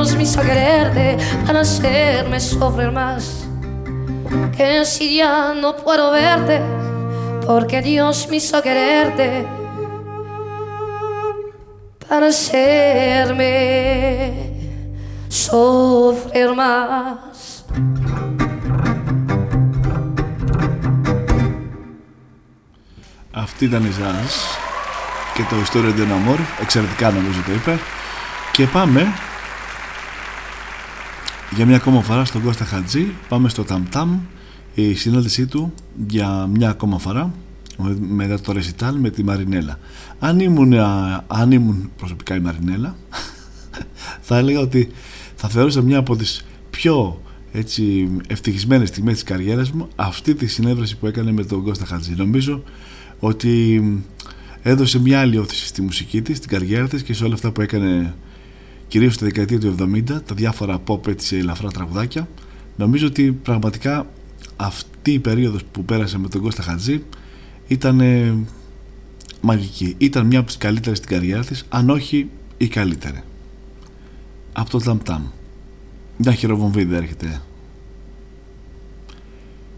Dios me hizo quererte para hacerme sufrir más. Que si ya no puedo verte, porque Dios me hizo quererte para hacerme sufrir más. Αυτή ήταν η Ζάς και το Ιστορία d'un Amor, εξαιρετικά νομίζω το είπε. Και πάμε για μια ακόμα φορά στον Κώστα Χατζή, πάμε στο Ταμ Ταμ, η συνάντησή του για μια ακόμα φορά μετά το ρεσιτάλ με τη Μαρινέλα. Αν ήμουν, α, αν ήμουν προσωπικά η Μαρινέλα, θα έλεγα ότι θα θεώρησα μια από τις πιο έτσι, ευτυχισμένες στιγμές της καριέρας μου αυτή τη συνέβρεση που έκανε με τον Κώστα Χατζή. Νομίζω ότι έδωσε μια άλλη όθηση στη μουσική της, στην καριέρα της και σε όλα αυτά που έκανε κυρίως στη δεκαετία του 70, τα διάφορα pop έτσι ελαφρά τραγουδάκια. Νομίζω ότι πραγματικά αυτή η περίοδος που πέρασε με τον Κώστα Χατζή ήταν ε, μαγική. Ήταν μια από τις καλύτερες στην καριέρα της, αν όχι η καλύτερη. Από το Ταμ Ταμ. Μια χειροβομβίδα έρχεται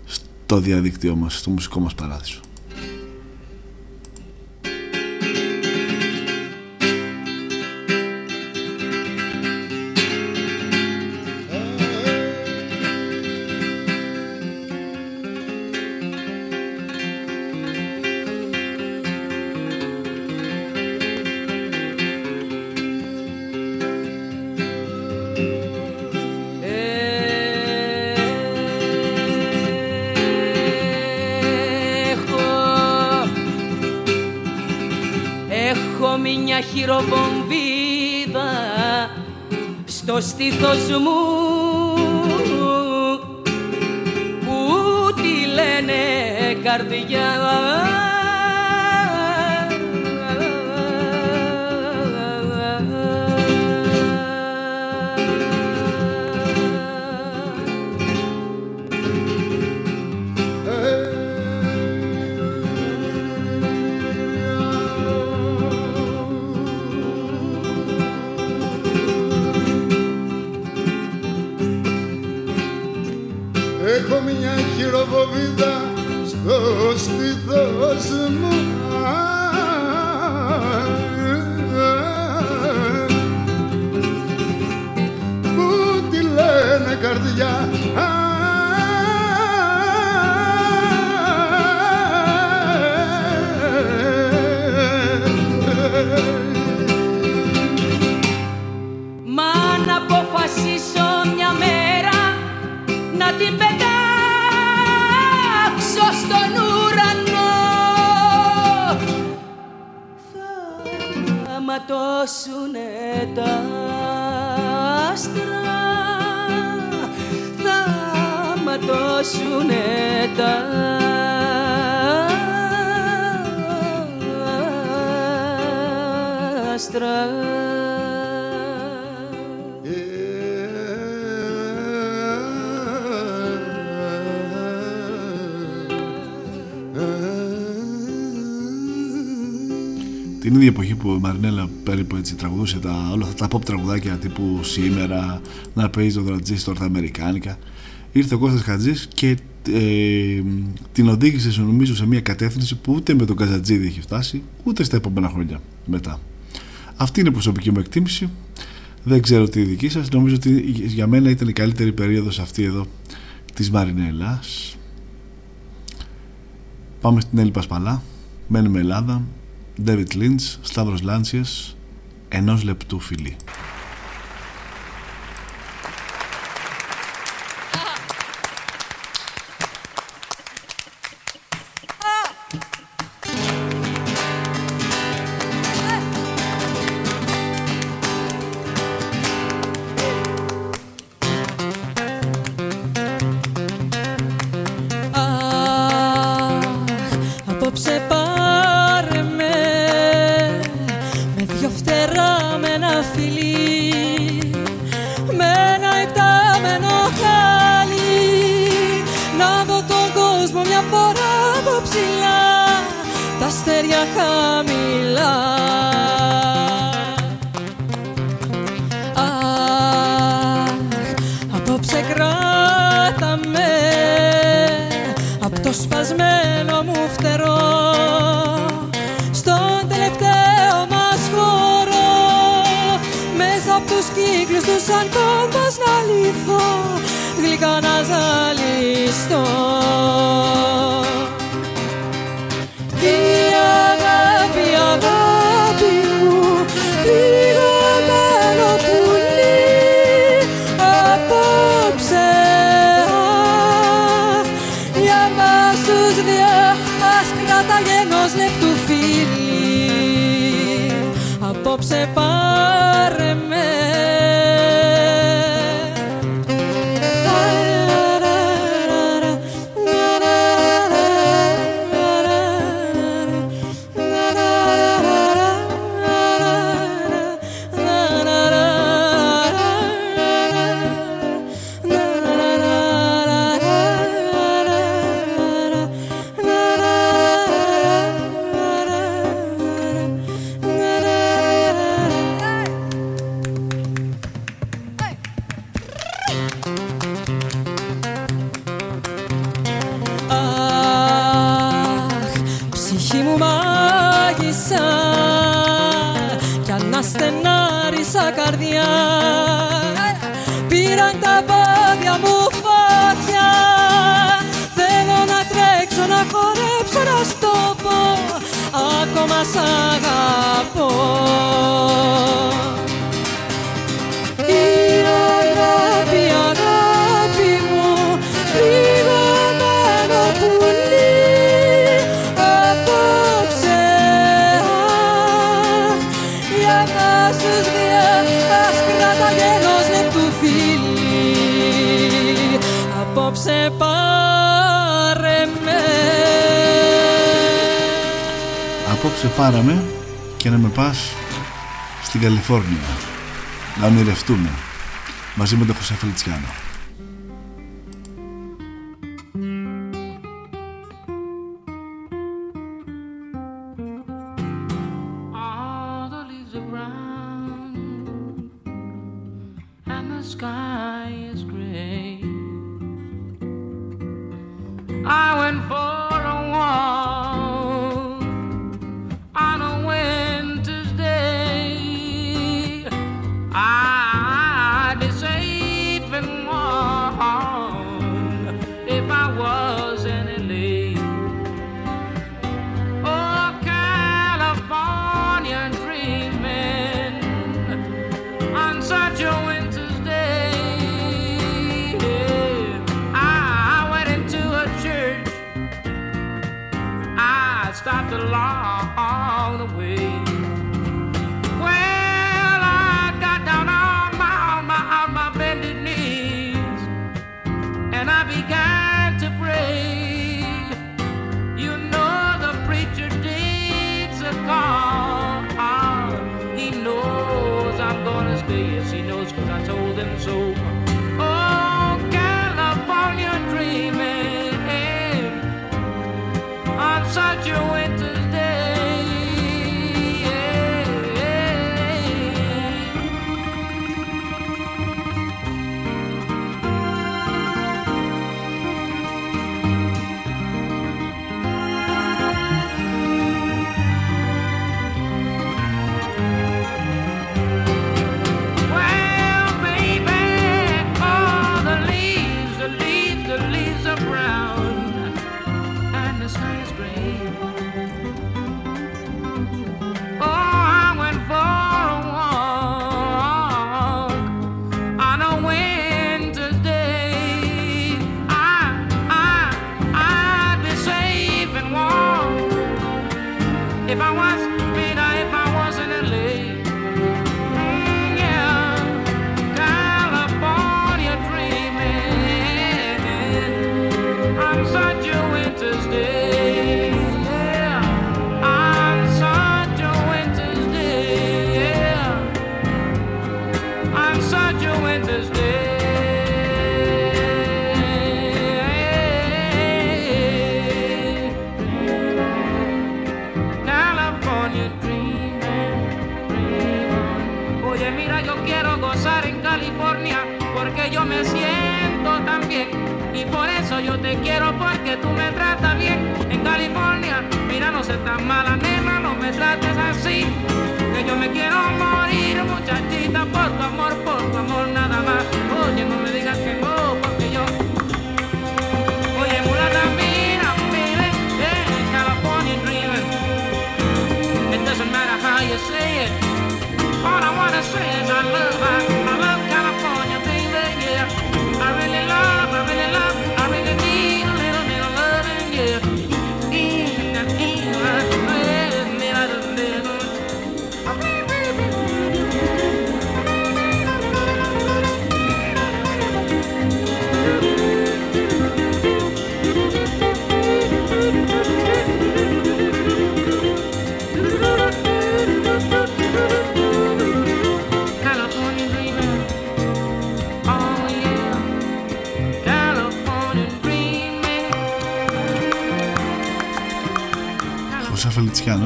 στο διαδίκτυό μας, στο μουσικό μας παράδεισο. Στήθος μου άστρα. Την ίδια εποχή που η Μαρινέλα περίπου έτσι τραγουδούσε τα, όλα αυτά τα pop τραγουδάκια τύπου σήμερα να παίζεις το τραντζίστορ τα αμερικάνικα ήρθε ο Κώστας Χατζής και ε, την οδήγησε νομίζω σε μια κατεύθυνση που ούτε με τον Καζατζίδη έχει φτάσει ούτε στα επόμενα χρόνια μετά αυτή είναι η προσωπική μου εκτίμηση. Δεν ξέρω τι η δική σας. Νομίζω ότι για μένα ήταν η καλύτερη περίοδος αυτή εδώ της Μαρινέλας πάμε στην Έλλη Πασπαλά. Μένουμε Ελλάδα. David Lynch, Σταύρος Λάντσιας, ενός λεπτού φιλί. Καλιφόρνια να ονειρευτούμε μαζί με τον Χωσέ Φελιτσιάνο.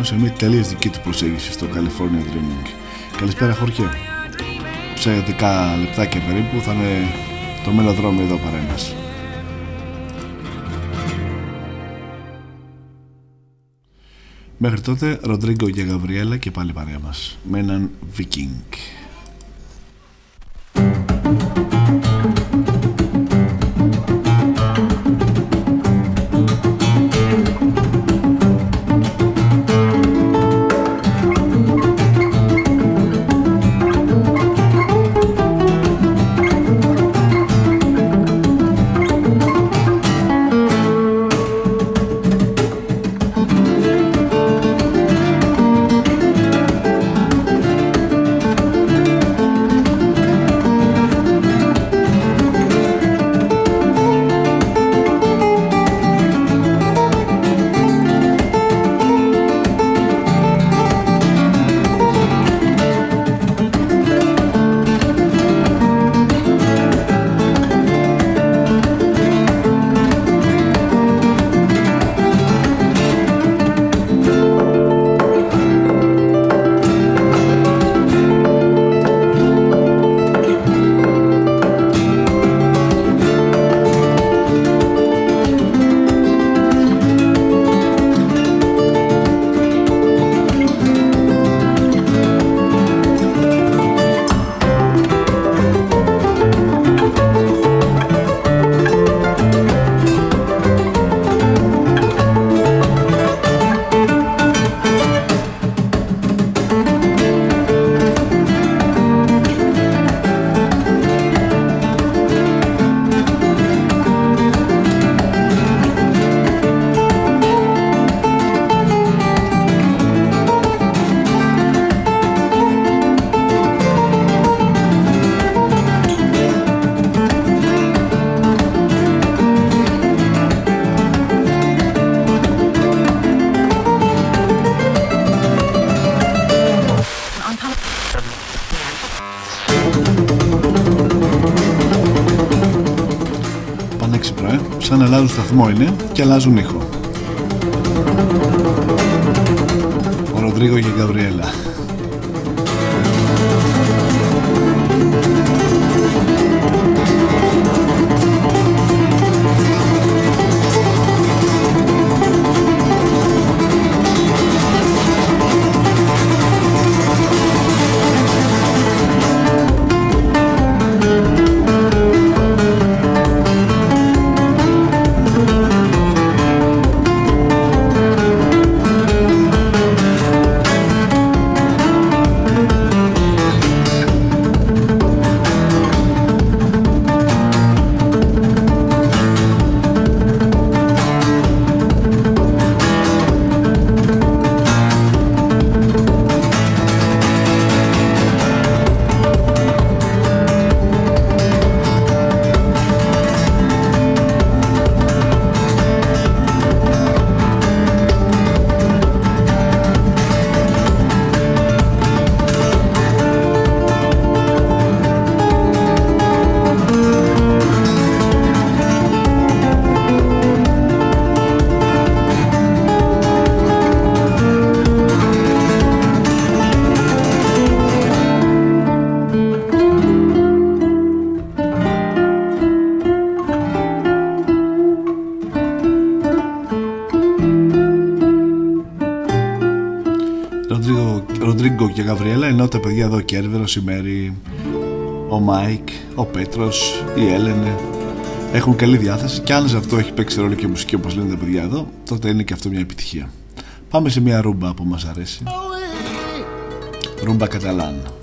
Σε μια τελείως δική του προσέγγιση στο California Dreaming. Καλησπέρα χωριέ. Σε 10 λεπτάκια περίπου θα είναι το μελοδρόμιο εδώ παρέμβαση. Μέχρι τότε, Ροντρίγκο και Γαβριέλα και πάλι παρέα μας με έναν Viking. Σταθμό είναι και αλλάζουν ήχο. Ο Ροδρίγο και η Γαβριέλα. Τα παιδιά εδώ Κέρβερος, η Μέρη, ο Μάικ, ο Πέτρος, η Έλενε έχουν καλή διάθεση και αν σε αυτό έχει παίξει ρόλο και μουσική όπως λένε τα παιδιά εδώ τότε είναι και αυτό μια επιτυχία. Πάμε σε μια ρούμπα που μας αρέσει. Ρούμπα Καταλάν.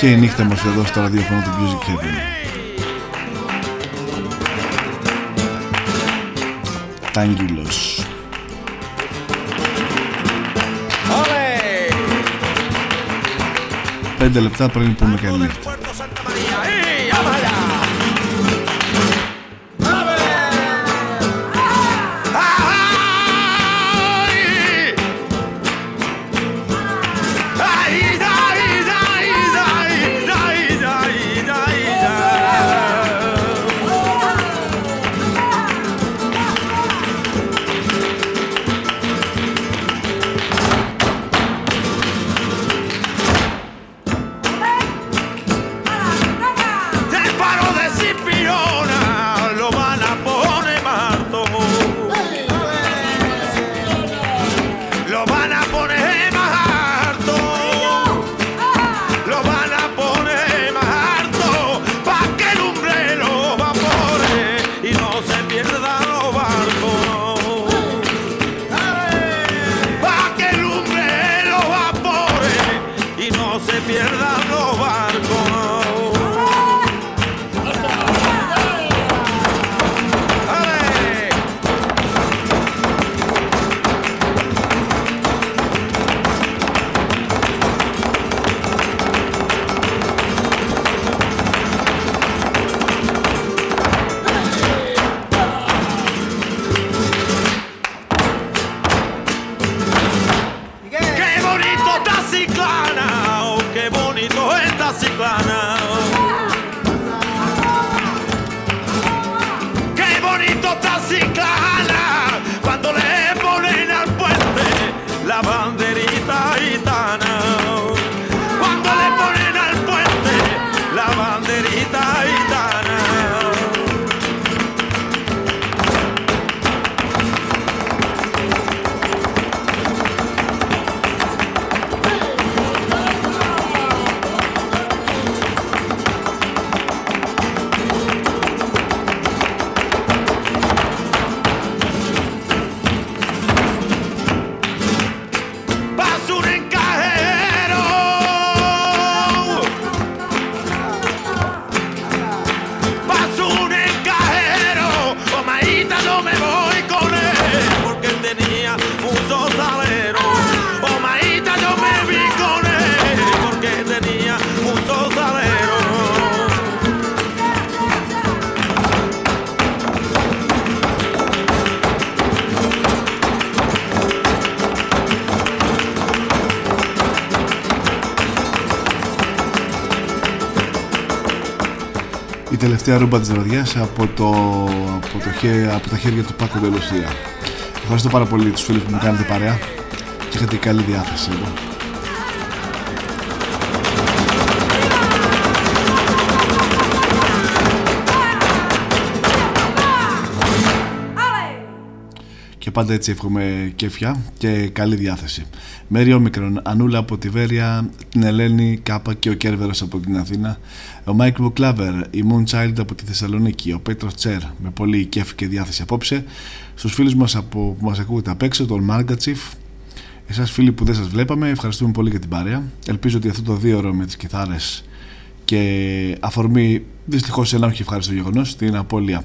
Και η νύχτα μας εδώ στο ραδιοφωνό του Music Heaven. Τάγγυλος Πέντε λεπτά πριν πούμε καλή νύχτα τελευταία ρούμπα της βραδιάς από, το, από, το, από τα χέρια του Πάκο Ντελουσία. Ευχαριστώ πάρα πολύ τους φίλους που μου κάνετε παρέα και είχατε καλή διάθεση εδώ. Και πάντα έτσι εύχομαι κέφια και καλή διάθεση. Μέρι Όμικρον, Ανούλα από τη Βέρεια, την Ελένη Κάπα και ο Κέρβερος από την Αθήνα, ο Μάικλ Κλάβερ, η Moonchild από τη Θεσσαλονίκη, ο Πέτρος Τσέρ με πολύ κέφι και διάθεση απόψε, στους φίλους μας από, που μας ακούγατε απ' έξω, τον Μάργκατσιφ, εσάς φίλοι που δεν σας βλέπαμε, ευχαριστούμε πολύ για την παρέα. Ελπίζω ότι αυτό το δύο ώρο με τις κιθάρες και αφορμή δυστυχώς ένα όχι ευχάριστο γεγονός, την απώλεια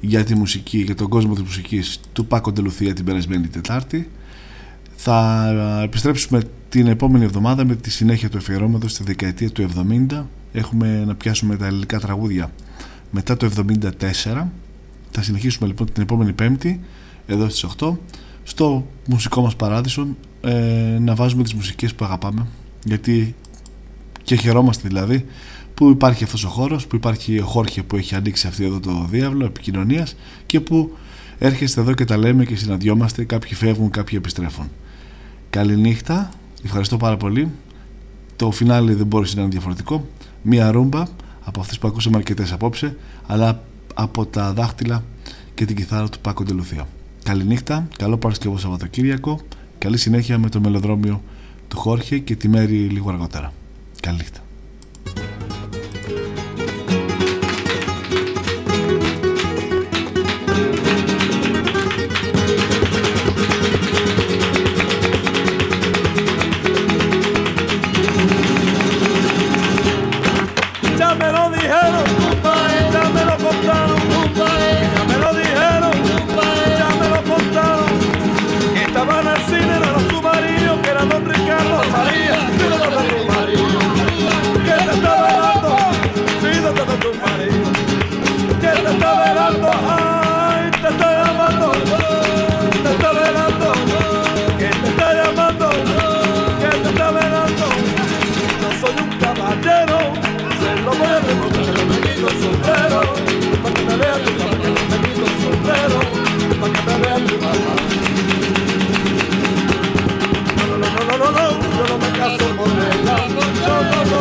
για τη μουσική, για τον κόσμο της μουσικής του Πάκο Ντε Λουθία την περασμένη Τετάρτη. Θα επιστρέψουμε την επόμενη εβδομάδα με τη συνέχεια του εφιερώματος στη δεκαετία του 70. Έχουμε να πιάσουμε τα ελληνικά τραγούδια μετά το 74. Θα συνεχίσουμε λοιπόν την επόμενη Πέμπτη εδώ στις 8 στο μουσικό μας παράδεισο ε, να βάζουμε τις μουσικές που αγαπάμε γιατί και χαιρόμαστε δηλαδή που υπάρχει αυτός ο χώρος, που υπάρχει ο Χόρχε που έχει ανοίξει αυτή εδώ το διάβλο επικοινωνίας και που έρχεστε εδώ και τα λέμε και συναντιόμαστε, κάποιοι φεύγουν, κάποιοι επιστρέφουν. Καληνύχτα, ευχαριστώ πάρα πολύ. Το φινάλι δεν μπορούσε να είναι διαφορετικό. Μία ρούμπα από αυτές που ακούσαμε αρκετές απόψε αλλά από τα δάχτυλα και την κιθάρα του Πάκο Ντελουθία. Καληνύχτα, καλό Παρασκευό Σαββατοκύριακο, καλή συνέχεια με το μελοδρόμιο του Χόρχε και τη μέρη λίγο αργότερα. Καληνύχτα.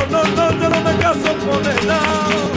no, no, yo no me caso con el lado.